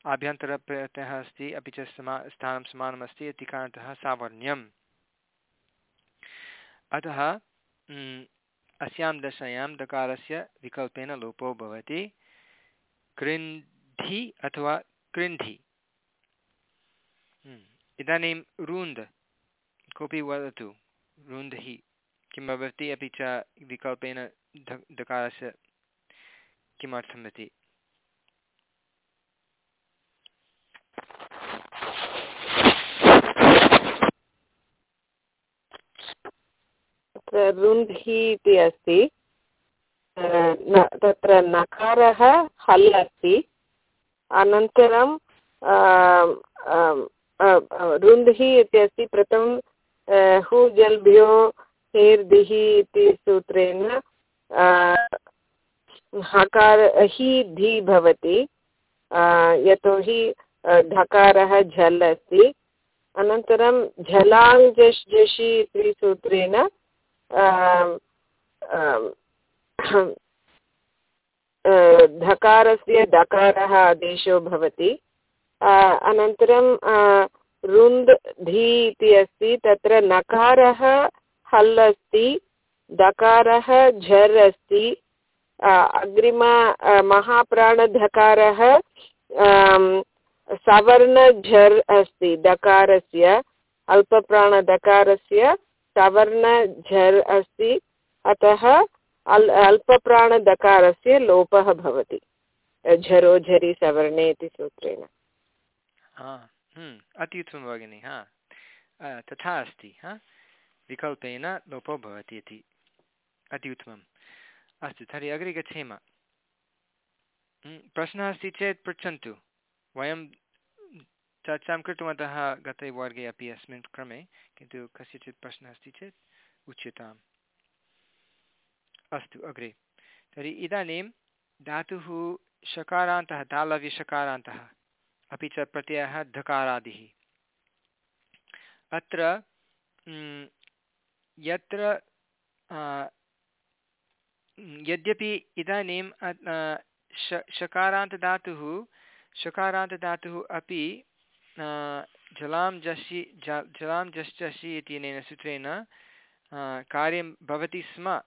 आभ्यन्तरप्रयत्नः अस्ति, अपि च समा, स्थानं समानमस्ति इति कारणतः सावर्ण्यम्। अतः अस्यां दशायां दकारस्य विकल्पेन लोपो भवति। कृन्धि अथवा कृन्धि। इदानीं रुन्द्, कोऽपि वदतु रुन्धि किं भवति, अपि च विकल्पेन दकारस्य किमर्थम् इति रुन्धि इति अस्ति। तत्र नकारः हल् अस्ति। अनन्तरं रुन्धि इति अस्ति। प्रथमं हु जल्भ्यो हेर्दिः इति सूत्रेण हकार हि धि भवति यतोहि ढकारः झल् अस्ति। अनन्तरं झलाङ् जषि इति सूत्रेण धकारस्य दकारः आदेशो भवति। अनन्तरं रुन्द् धी इति अस्ति, तत्र नकारः हल् अस्ति दकारः झर् अस्ति अग्रिम महाप्राणधकारः सवर्णझर् अस्ति दकारस्य अल्पप्राणदकारस्य सवर्णझर् अस्ति अतः अल् अल्पप्राणदकारस्य लोपः भवति झरो झरि सवर्णे इति सूत्रेण। हम्म, अति उत्तमं भगिनि हा तथा अस्ति हा विकल्पेन लोपो भवति इति अति उत्तमम्। अस्तु, तर्हि अग्रे गच्छेम। प्रश्नः अस्ति चेत् पृच्छन्तु। वयं चर्चां कृतवन्तः गते वर्गे अपि अस्मिन् क्रमे, किन्तु कस्यचित् प्रश्नः अस्ति चेत् उच्यताम्। अस्तु, अग्रे। तर्हि इदानीं धातुः शकारान्तः तालव्यशकारान्तः अपि च प्रत्ययः धकारादिः। अत्र यत्र यद्यपि इदानीं शकारान्तधातुः शकारान्तधातुः अपि जलां जसि जलां जश्चसि इत्यनेन सूत्रेण कार्यं भवति स्म।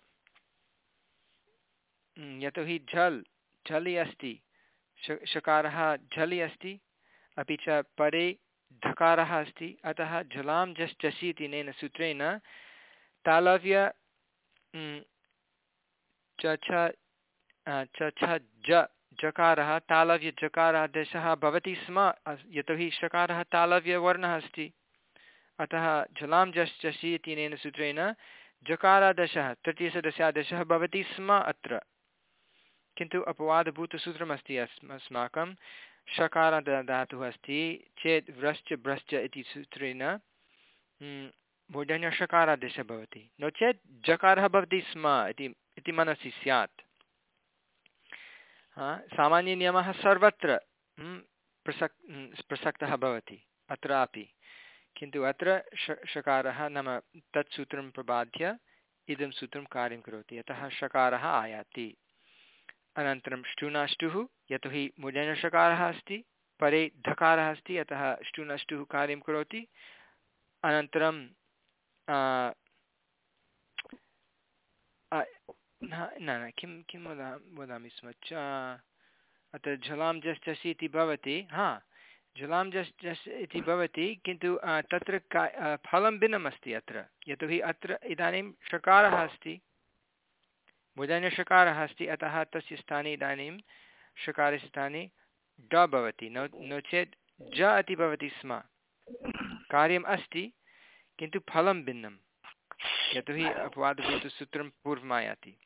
यतोहि झल्, झलि अस्ति। शकारः झलि अस्ति। अपि च परे धकारः अस्ति। अतः झलां जश्चसि इत्यनेन सूत्रेण, तालव्य च छ ज, जकारः तालव्यजकारः दशः भवति स्म यतोहि षकारः तालव्यवर्णः अस्ति। अतः झलां जश्चसि इत्यनेन सूत्रेण जकारादशः तृतीयसदस्यादशः भवति स्म अत्र। किन्तु अपवादभूतसूत्रमस्ति अस्म, अस्माकं षकारधातुः अस्ति, चेत् व्रश्च भ्रश्च इति सूत्रेण मूर्धन्यषकारादेशः भवति। नो चेत् जकारः भवति स्म इति मनसि स्यात्। सामान्यनियमः सर्वत्र प्रसक् प्रसक्तः भवति, अत्रापि। किन्तु अत्र ष षकारः नाम तत् सूत्रं प्रबाध्य, इदं सूत्रं कार्यं करोति। अतः षकारः आयाति। अनन्तरं ष्टुनाष्टुः यतोहि मुजनषकारः अस्ति, परे धकारः अस्ति अतः ष्टुनष्टुः कार्यं करोति। अनन्तरं न न किं किं वदा, वदामि स्म, च, अत्र झलां जस् इति भवति, हा, झलां जस् जस् इति भवति, किन्तु तत्र का फलं भिन्नमस्ति अत्र, यतोहि अत्र इदानीं षकारः अस्ति मूर्धन्यषकारः अस्ति, अतः तस्य स्थाने इदानीं षकारस्य स्थाने ड भवति, नो नो चेत् ज इति भवति स्म, कार्यम् अस्ति, किन्तु फलं भिन्नं, यतोहि अपवादभूतसूत्रं पूर्वम् आयाति हम्म।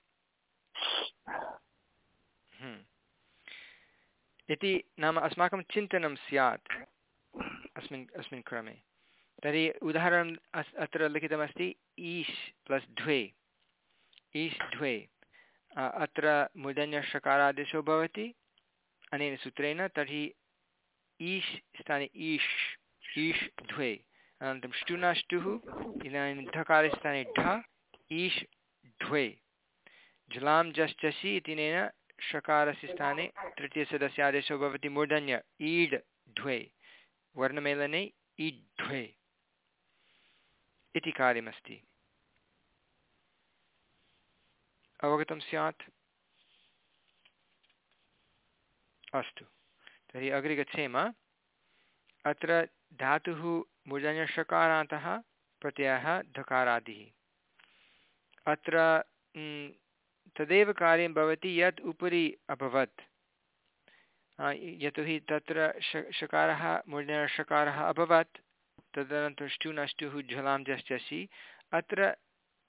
इति नाम अस्माकं चिन्तनं स्यात्, अस्मिन् अस्मिन् क्रमे, तर्हि उदाहरणम् अस्, अत्र लिखितमस्ति, ईश् प्लस् द्वे ईश् द्वे अत्र मूर्धन्यषकारादेशो भवति, अनेन सूत्रेण, तर्हि ईश् स्थाने ईश् ईश् द्वे अनन्तरं ष्टुनाष्टुः इदानीं ढकारस्थाने ढ, ईश् द्वे झलां जश्चसि इत्यनेन षकारस्य स्थाने तृतीयसदस्यादेशो भवति मूर्धन्य, ईड् द्वे वर्णमेलने ईड् द्वे इति कार्यमस्ति। अवगतं स्यात्? अस्तु। तर्हि अग्रे गच्छेम। अत्र धातुः मूर्धन्यषकारान्तः प्रत्ययः धकारादिः। अत्र तदेव कार्यं भवति, यत् उपरि अभवत्। यतोहि तत्र श षकारः मूर्धन्यषकारः अभवत्, तदनन्तरं ष्टुनष्टुः झलां जश्चसि अत्र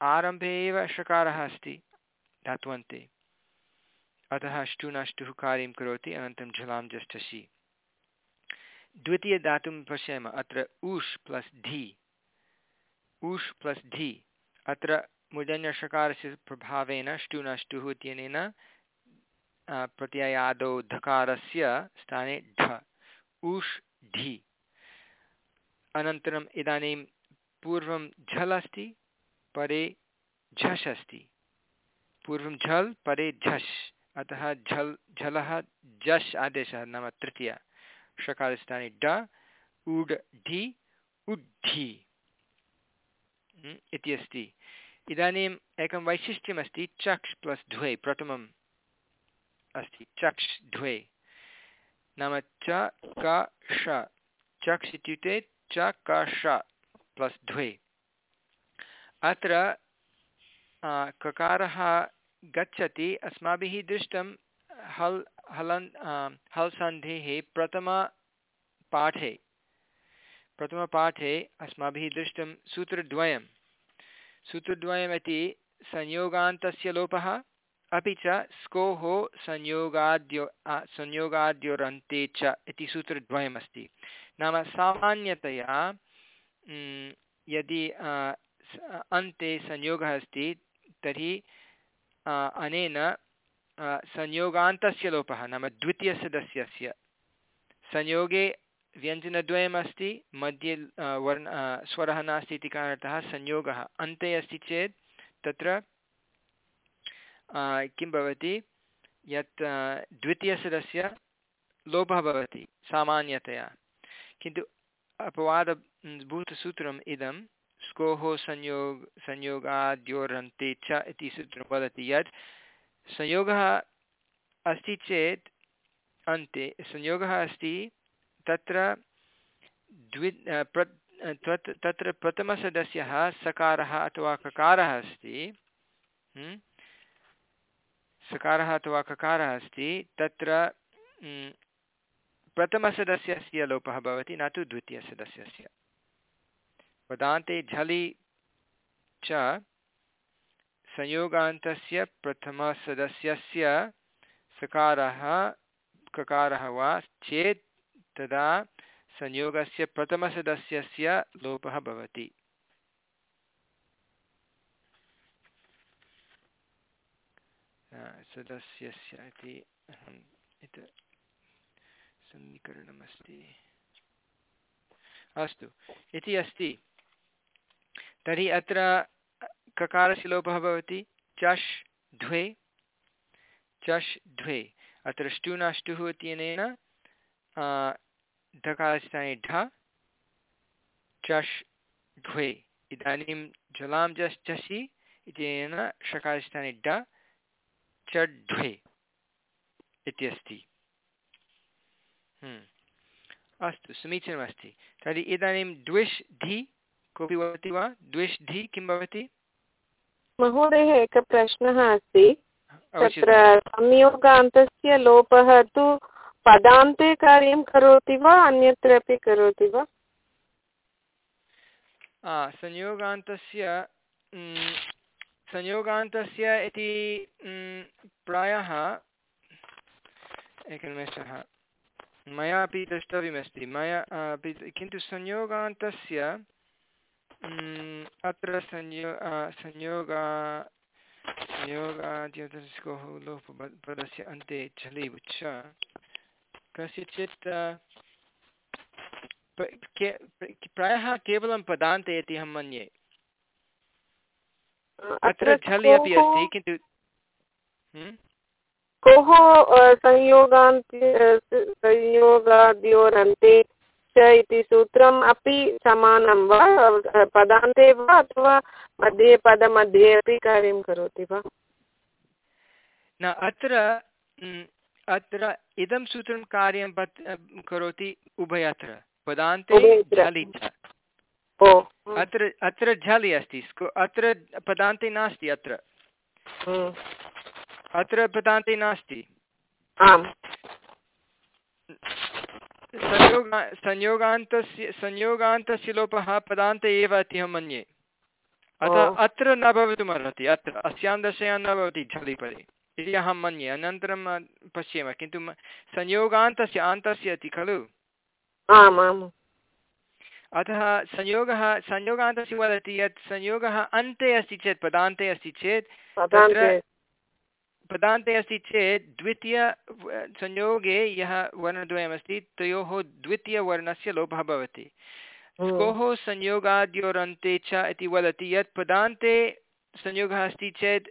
आरम्भे एव षकारः अस्ति, धात्वन्ते। अतः ष्टुनष्टुः कार्यं करोति, अनन्तरं झलां जष्टसि द्वितीयधातुं पश्याम, अत्र ऊष् प्लस् धि। ऊष् प्लस् धि। अत्र मूर्धन्यषकारस्य प्रभावेन ष्टुनष्टुः इत्यनेन प्रत्ययादौ धकारस्य स्थाने ढ ऊष् ढि। अनन्तरम् इदानीं पूर्वं झल् अस्ति, परे झष् अस्ति। पूर्वं झल्, परे झष् अतः झल्, झलः झष् आदेशः नाम तृतीया षकारस्थाने ड, उड्, ढि उड्ढि इति अस्ति। इदानीम् एकं वैशिष्ट्यमस्ति चक्ष् प्लस् द्वे, प्रथमम् अस्ति चक्ष् द्वे। नाम च, क ष चक्ष् इत्युक्ते च, क ष प्लस् द्वे। अत्र ककारः गच्छति, अस्माभिः दृष्टं हल्, हलन् हल् सन्धेः प्रथमपाठे। प्रथमपाठे अस्माभिः दृष्टं सूत्रद्वयं सूत्रद्वयमिति संयोगान्तस्य लोपः, अपि च स्कोः संयोगाद्यो संयोगाद्योरन्ते च इति सूत्रद्वयमस्ति। नाम सामान्यतया यदि अन्ते संयोगः अस्ति, तर्हि अनेन संयोगान्तस्य लोपः, नाम द्वितीयसदस्यस्य। संयोगे व्यञ्जनद्वयमस्ति मध्ये वर्ण स्वरः नास्ति इति कारणतः संयोगः अन्ते अस्ति चेत् तत्र किं भवति, यत् द्वितीयसदस्य लोपः भवति, सामान्यतया। किन्तु अपवादभूतसूत्रम् इदं, स्कोः संयोग, संयोगाद्योरन्ते च इति सूत्रं वदति यत् संयोगः अस्ति चेत् अन्ते, संयोगः अस्ति तत्र द्वि प्र तत् तत्र प्रथमसदस्यः सकारः अथवा ककारः अस्ति हम्म? सकारः अथवा ककारः अस्ति, तत्र प्रथमसदस्यस्य लोपः भवति, न तु द्वितीयसदस्यस्य पदान्ते झलि च संयोगान्तस्य प्रथमसदस्यस्य सकारः, ककारः वा, चेत् तदा संयोगस्य प्रथमसदस्यस्य लोपः भवति। सदस्यस्य इति अहम् समीकरणमस्ति। अस्तु, इति अस्ति। तर्हि अत्र ककारस्य लोपः भवति। चष् द्वे। चष् द्वे। अत्र ष्टुनाष्टुः इत्यनेन धकारस्थाने ढ चष् द्वे इदानीं जलां जस् झसि इत्यनेन षकारस्थाने ड चड्ढ्वे इत्यस्ति। हम्म। अस्तु समीचीनमस्ति। तर्हि इदानीं द्विष् धि कोऽपि वदति वा? द्विष् धि किं भवति? महोदय एकः प्रश्नः अस्ति तत्र संयोगान्तस्य लोपः तु पदान्ते कार्यं करोति वा, अन्यत्रापि करोति वा? संयोगान्तस्य संयोगान्तस्य इति प्रायः, एकनिमेषः, मया अपि द्रष्टव्यमस्ति, मया अपि किन्तु संयोगान्तस्य अत्र संयो संयोगा, संयोगाद्योतस्कोः लोपपदस्य अन्ते झलि उच्च कस्यचित् प्रायः केवलं पदान्ते इति अहं मन्ये। अत्र झलि अपि अस्ति किन्तु कोः संयोगान्त संयोगाद्योरन्ते च इति सूत्रम् अपि समानं वा? पदान्ते वा अथवा मध्ये पदमध्ये अपि कार्यं करोति वा? न अत्र अत्र इदं सूत्रं कार्यं करोति उभयत्र। पदान्ते झलि च। अत्र अत्र झलि अस्ति। अत्र पदान्ते नास्ति अत्र। अत्र पदान्ते नास्ति। संयोगा संयोगान्तस्य संयोगान्तस्य लोपः पदान्ते एव इति अहं मन्ये। अतः अत्र न भवितुमर्हति। अत्र अस्यां दशयां न भवति झलिपदे। इति अहं मन्ये अनन्तरं पश्येम किन्तु संयोगान्तस्य आन्तस्य इति खलु? अतः संयोगः संयोगान्तस्य वदति यत् संयोगः अन्ते अस्ति चेत् पदान्ते अस्ति चेत् तत्र पदान्ते अस्ति चेत् द्वितीय संयोगे यः वर्णद्वयमस्ति तयोः द्वितीयवर्णस्य लोपः भवति। स्कोः संयोगाद्योरन्ते च इति वदति यत् पदान्ते संयोगः अस्ति चेत्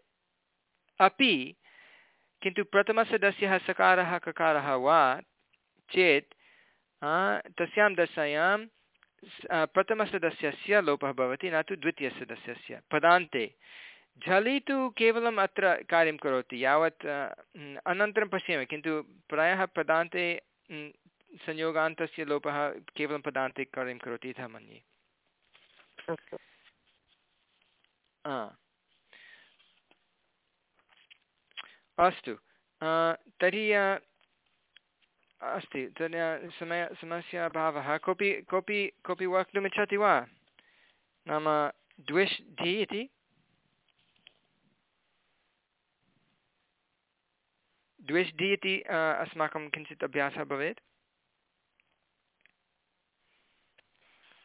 अपि किन्तु प्रथमसदस्यः सकारः ककारः वा? चेत् तस्यां दशायां प्रथमसदस्यस्य लोपः भवति न तु द्वितीयसदस्यस्य पदान्ते। झलि तु केवलम् अत्र कार्यं करोति यावत् अनन्तरं पश्यामि किन्तु प्रायः पदान्ते संयोगान्तस्य लोपः केवलं पदान्ते कार्यं करोति इति मन्ये। अस्तु। तर्हि अस्ति। तर्हि समय समस्या अभावः कोऽपि कोऽपि कोऽपि वक्तुमिच्छति वा? नाम द्विष् धि इति? द्विष् डि इति अस्माकं किञ्चित् अभ्यासः भवेत्?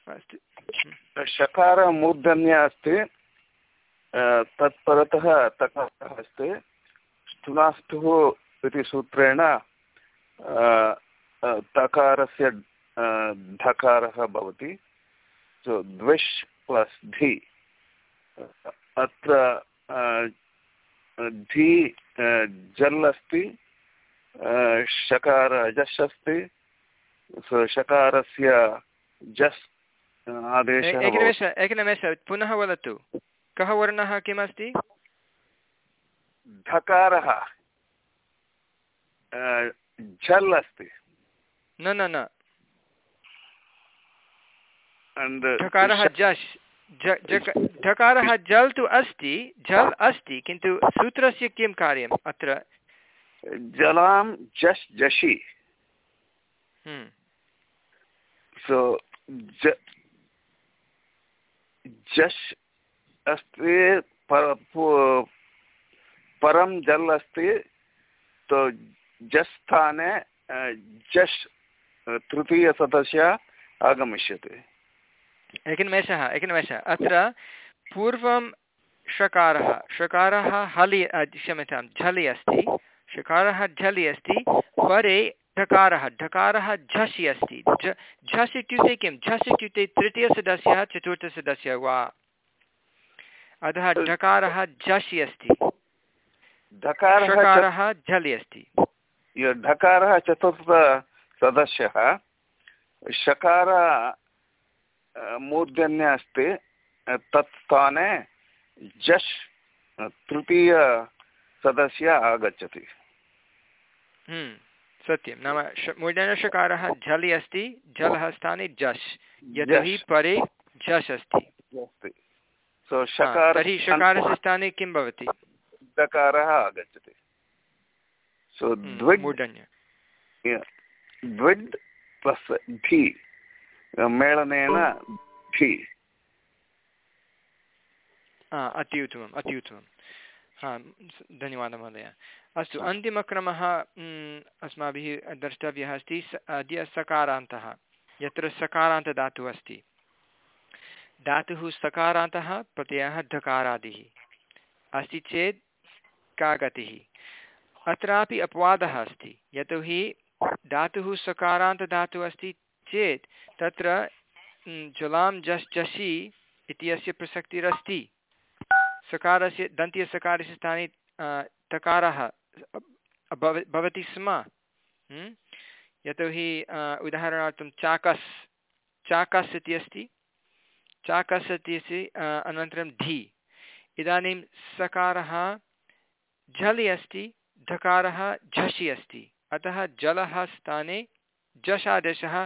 अस्तु। शकारः मूर्धन्य अस्ति तत्परतः तकारः अस्ति। स्तुनास्तुः इति सूत्रेण तकारस्य धकारः भवति। सो द्विष् प्लस् धि। अत्र धि जल् अस्ति शकार जस् अस्ति। शकारस्य जस् आदेशः एकनिमेष एकनिमेष पुनः वदतु। कः वर्णः किमस्ति? धकारः झल् अस्ति। न न न। ढकारः जल् तु अस्ति जल् अस्ति किन्तु सूत्रस्य किं कार्यम् अत्र? जलां जश् जषि सो जश् अस्ति परं जल् अस्ति तो जस् स्थाने जश् तृतीयसदस्य आगमिष्यति। एकनिमेषः एकनिमेषः। अत्र पूर्वं षकारः षकारः हलि क्षम्यतां झलि अस्ति। षकारः झलि अस्ति, परे ढकारः ढकारः झसि अस्ति। झस् इत्युक्ते किं? झस् इत्युक्ते तृतीयसदस्यः, चतुर्थसदस्यः वा? अतः ढकारः झसि अस्ति। ढकारः झलि अस्ति। ढकारः चतुर्थसदस्यः षकार मूर्धन्य अस्ति। तत् स्थाने जश् तृतीय सदस्य आगच्छति। हम्म, सत्यं। नाम मूर्धन्यषकारः झलि अस्ति झलः स्थाने झस् यतोहि परे झस् अस्ति। तर्हि षकारस्य स्थाने किं भवति? दकारः आगच्छति सो द्विड् द्विड् प्लस् धि मेलनेन धि अति उत्तमम् अति उत्तमं हा धन्यवादः महोदय अस्तु अन्तिमक्रमः अस्माभिः द्रष्टव्यः अस्ति अद्य सकारान्तः। यत्र सकारान्तधातुः अस्ति। धातुः सकारान्तः प्रत्ययः धकारादिः अस्ति चेत् का गतिः अत्रापि अपवादः अस्ति। यतोहि धातुः सकारान्तधातुः अस्ति चेत् तत्र जलां जस् जसि इत्यस्य प्रसक्तिरस्ति। सकारस्य, दन्त्यसकारस्य स्थाने तकारः भवति स्म। यतोहि उदाहरणार्थं चाकस् चाकस् इति अस्ति। चाकस् इति अस्ति अनन्तरं धि। इदानीं सकारः झलि अस्ति धकारः झषि अस्ति। अतः जलः स्थाने जशादेशः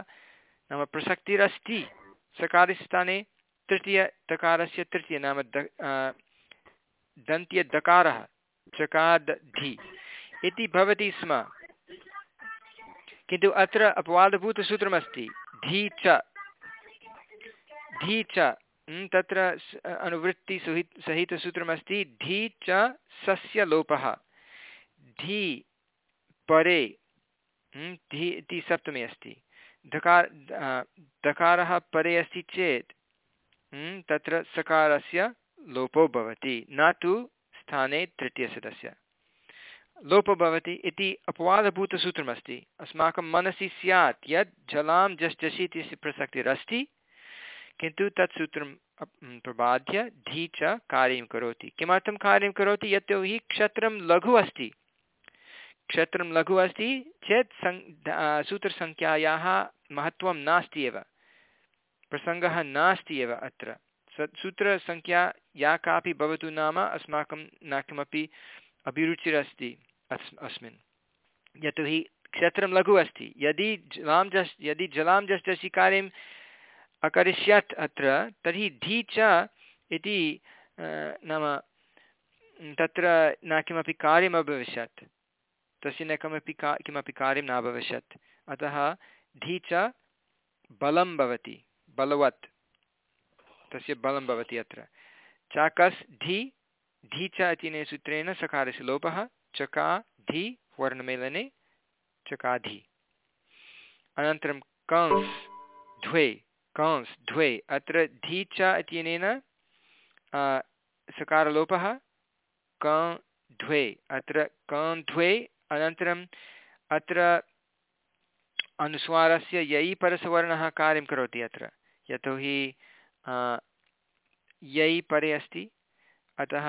नाम प्रसक्तिरस्ति। सकारस्थाने तृतीयतकारस्य तृतीय नाम द दन्त्यदकारः चकादधि इति भवति स्म। किन्तु अत्र अपवादभूतसूत्रमस्ति, धी च। धी च। तत्र अनुवृत्तिसहि सहितसूत्रमस्ति, धी च सस्य लोपः। धी परे धी इति सप्तमी अस्ति। धकार दकारः परे अस्ति चेत् तत्र सकारस्य लोपो भवति, न तु स्थाने तृतीयसदस्य। लोपो भवति इति अपवादभूतसूत्रमस्ति। अस्माकं मनसि स्यात् यत् जलां जस् जसि इत्यस्य प्रसक्तिरस्ति। किन्तु तत् सूत्रं प्रबाद्य धी च कार्यं करोति। किमर्थं कार्यं करोति? यतोहि क्षत्रं लघु अस्ति। क्षेत्रं लघु अस्ति चेत् सङ् सूत्रसङ्ख्यायाः महत्त्वं नास्ति एव। प्रसङ्गः नास्ति एव अत्र। सूत्रसङ्ख्या या कापि भवतु नाम अस्माकं न किमपि अभिरुचिरस्ति अस्, अस्मिन्। यतोहि क्षेत्रं लघु अस्ति। यदि जलां जस्, यदि जलां जस्टसि अकरिष्यत् अत्र, तर्हि धी च इति नाम, तत्र न किमपि कार्यम् अभविष्यत्। तस्य न किमपि का, किमपि कार्यं न अभविष्यत्। अतः धी च बलं भवति, बलवत्। तस्य बलं भवति अत्र। चाकस् धि धि च इत्यनेन सूत्रेण सकारस्य लोपः चका धि, वर्णमेलने चकाधि अनन्तरं कंस् द्वे कंस् द्वे। अत्र धि च इत्यनेन सकारलोपः, क द्वे। अत्र क द्वे, अनन्तरम् अत्र अनुस्वारस्य यै परसवर्णः कार्यं करोति अत्र। यतोहि यै परे अस्ति, अतः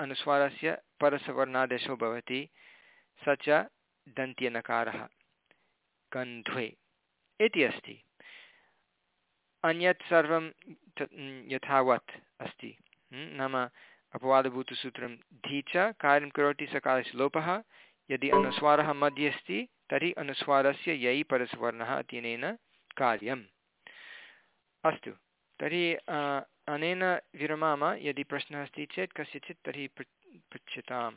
अनुस्वारस्य परसवर्णादेशो भवति। स च दन्त्यनकारः। गन्ध्वे इति अस्ति। अन्यत् सर्वं यथावत् अस्ति। नाम अपवादभूतसूत्रं धी च कार्यं करोति सकालस्य लोपः यदि अनुस्वारः मध्ये अस्ति, तर्हि अनुस्वारस्य यै परस्वर्णः इत्यनेन कार्यम्। अस्तु, तर्हि अनेन विरमाम, यदि प्रश्नः अस्ति चेत्, कस्यचित् तर्हि पृच्छताम्।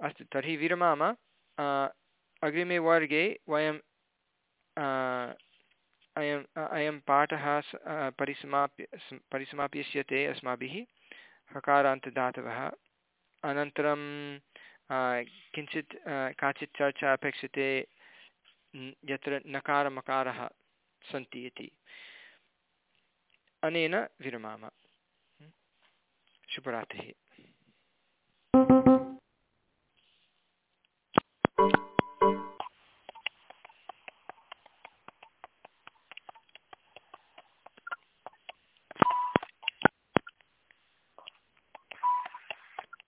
अस्तु, तर्हि विरमाम अग्रिमे वर्गे वयं अयम् अयं पाठः परिसमाप्य परिसमाप्यस्यते अस्माभिः, हकारान्तदातवः। अनन्तरं किञ्चित् काचित् चर्चा अपेक्षते यत्र नकारमकारः सन्ति इति। अनेन विरमाम। शुभरात्रिः।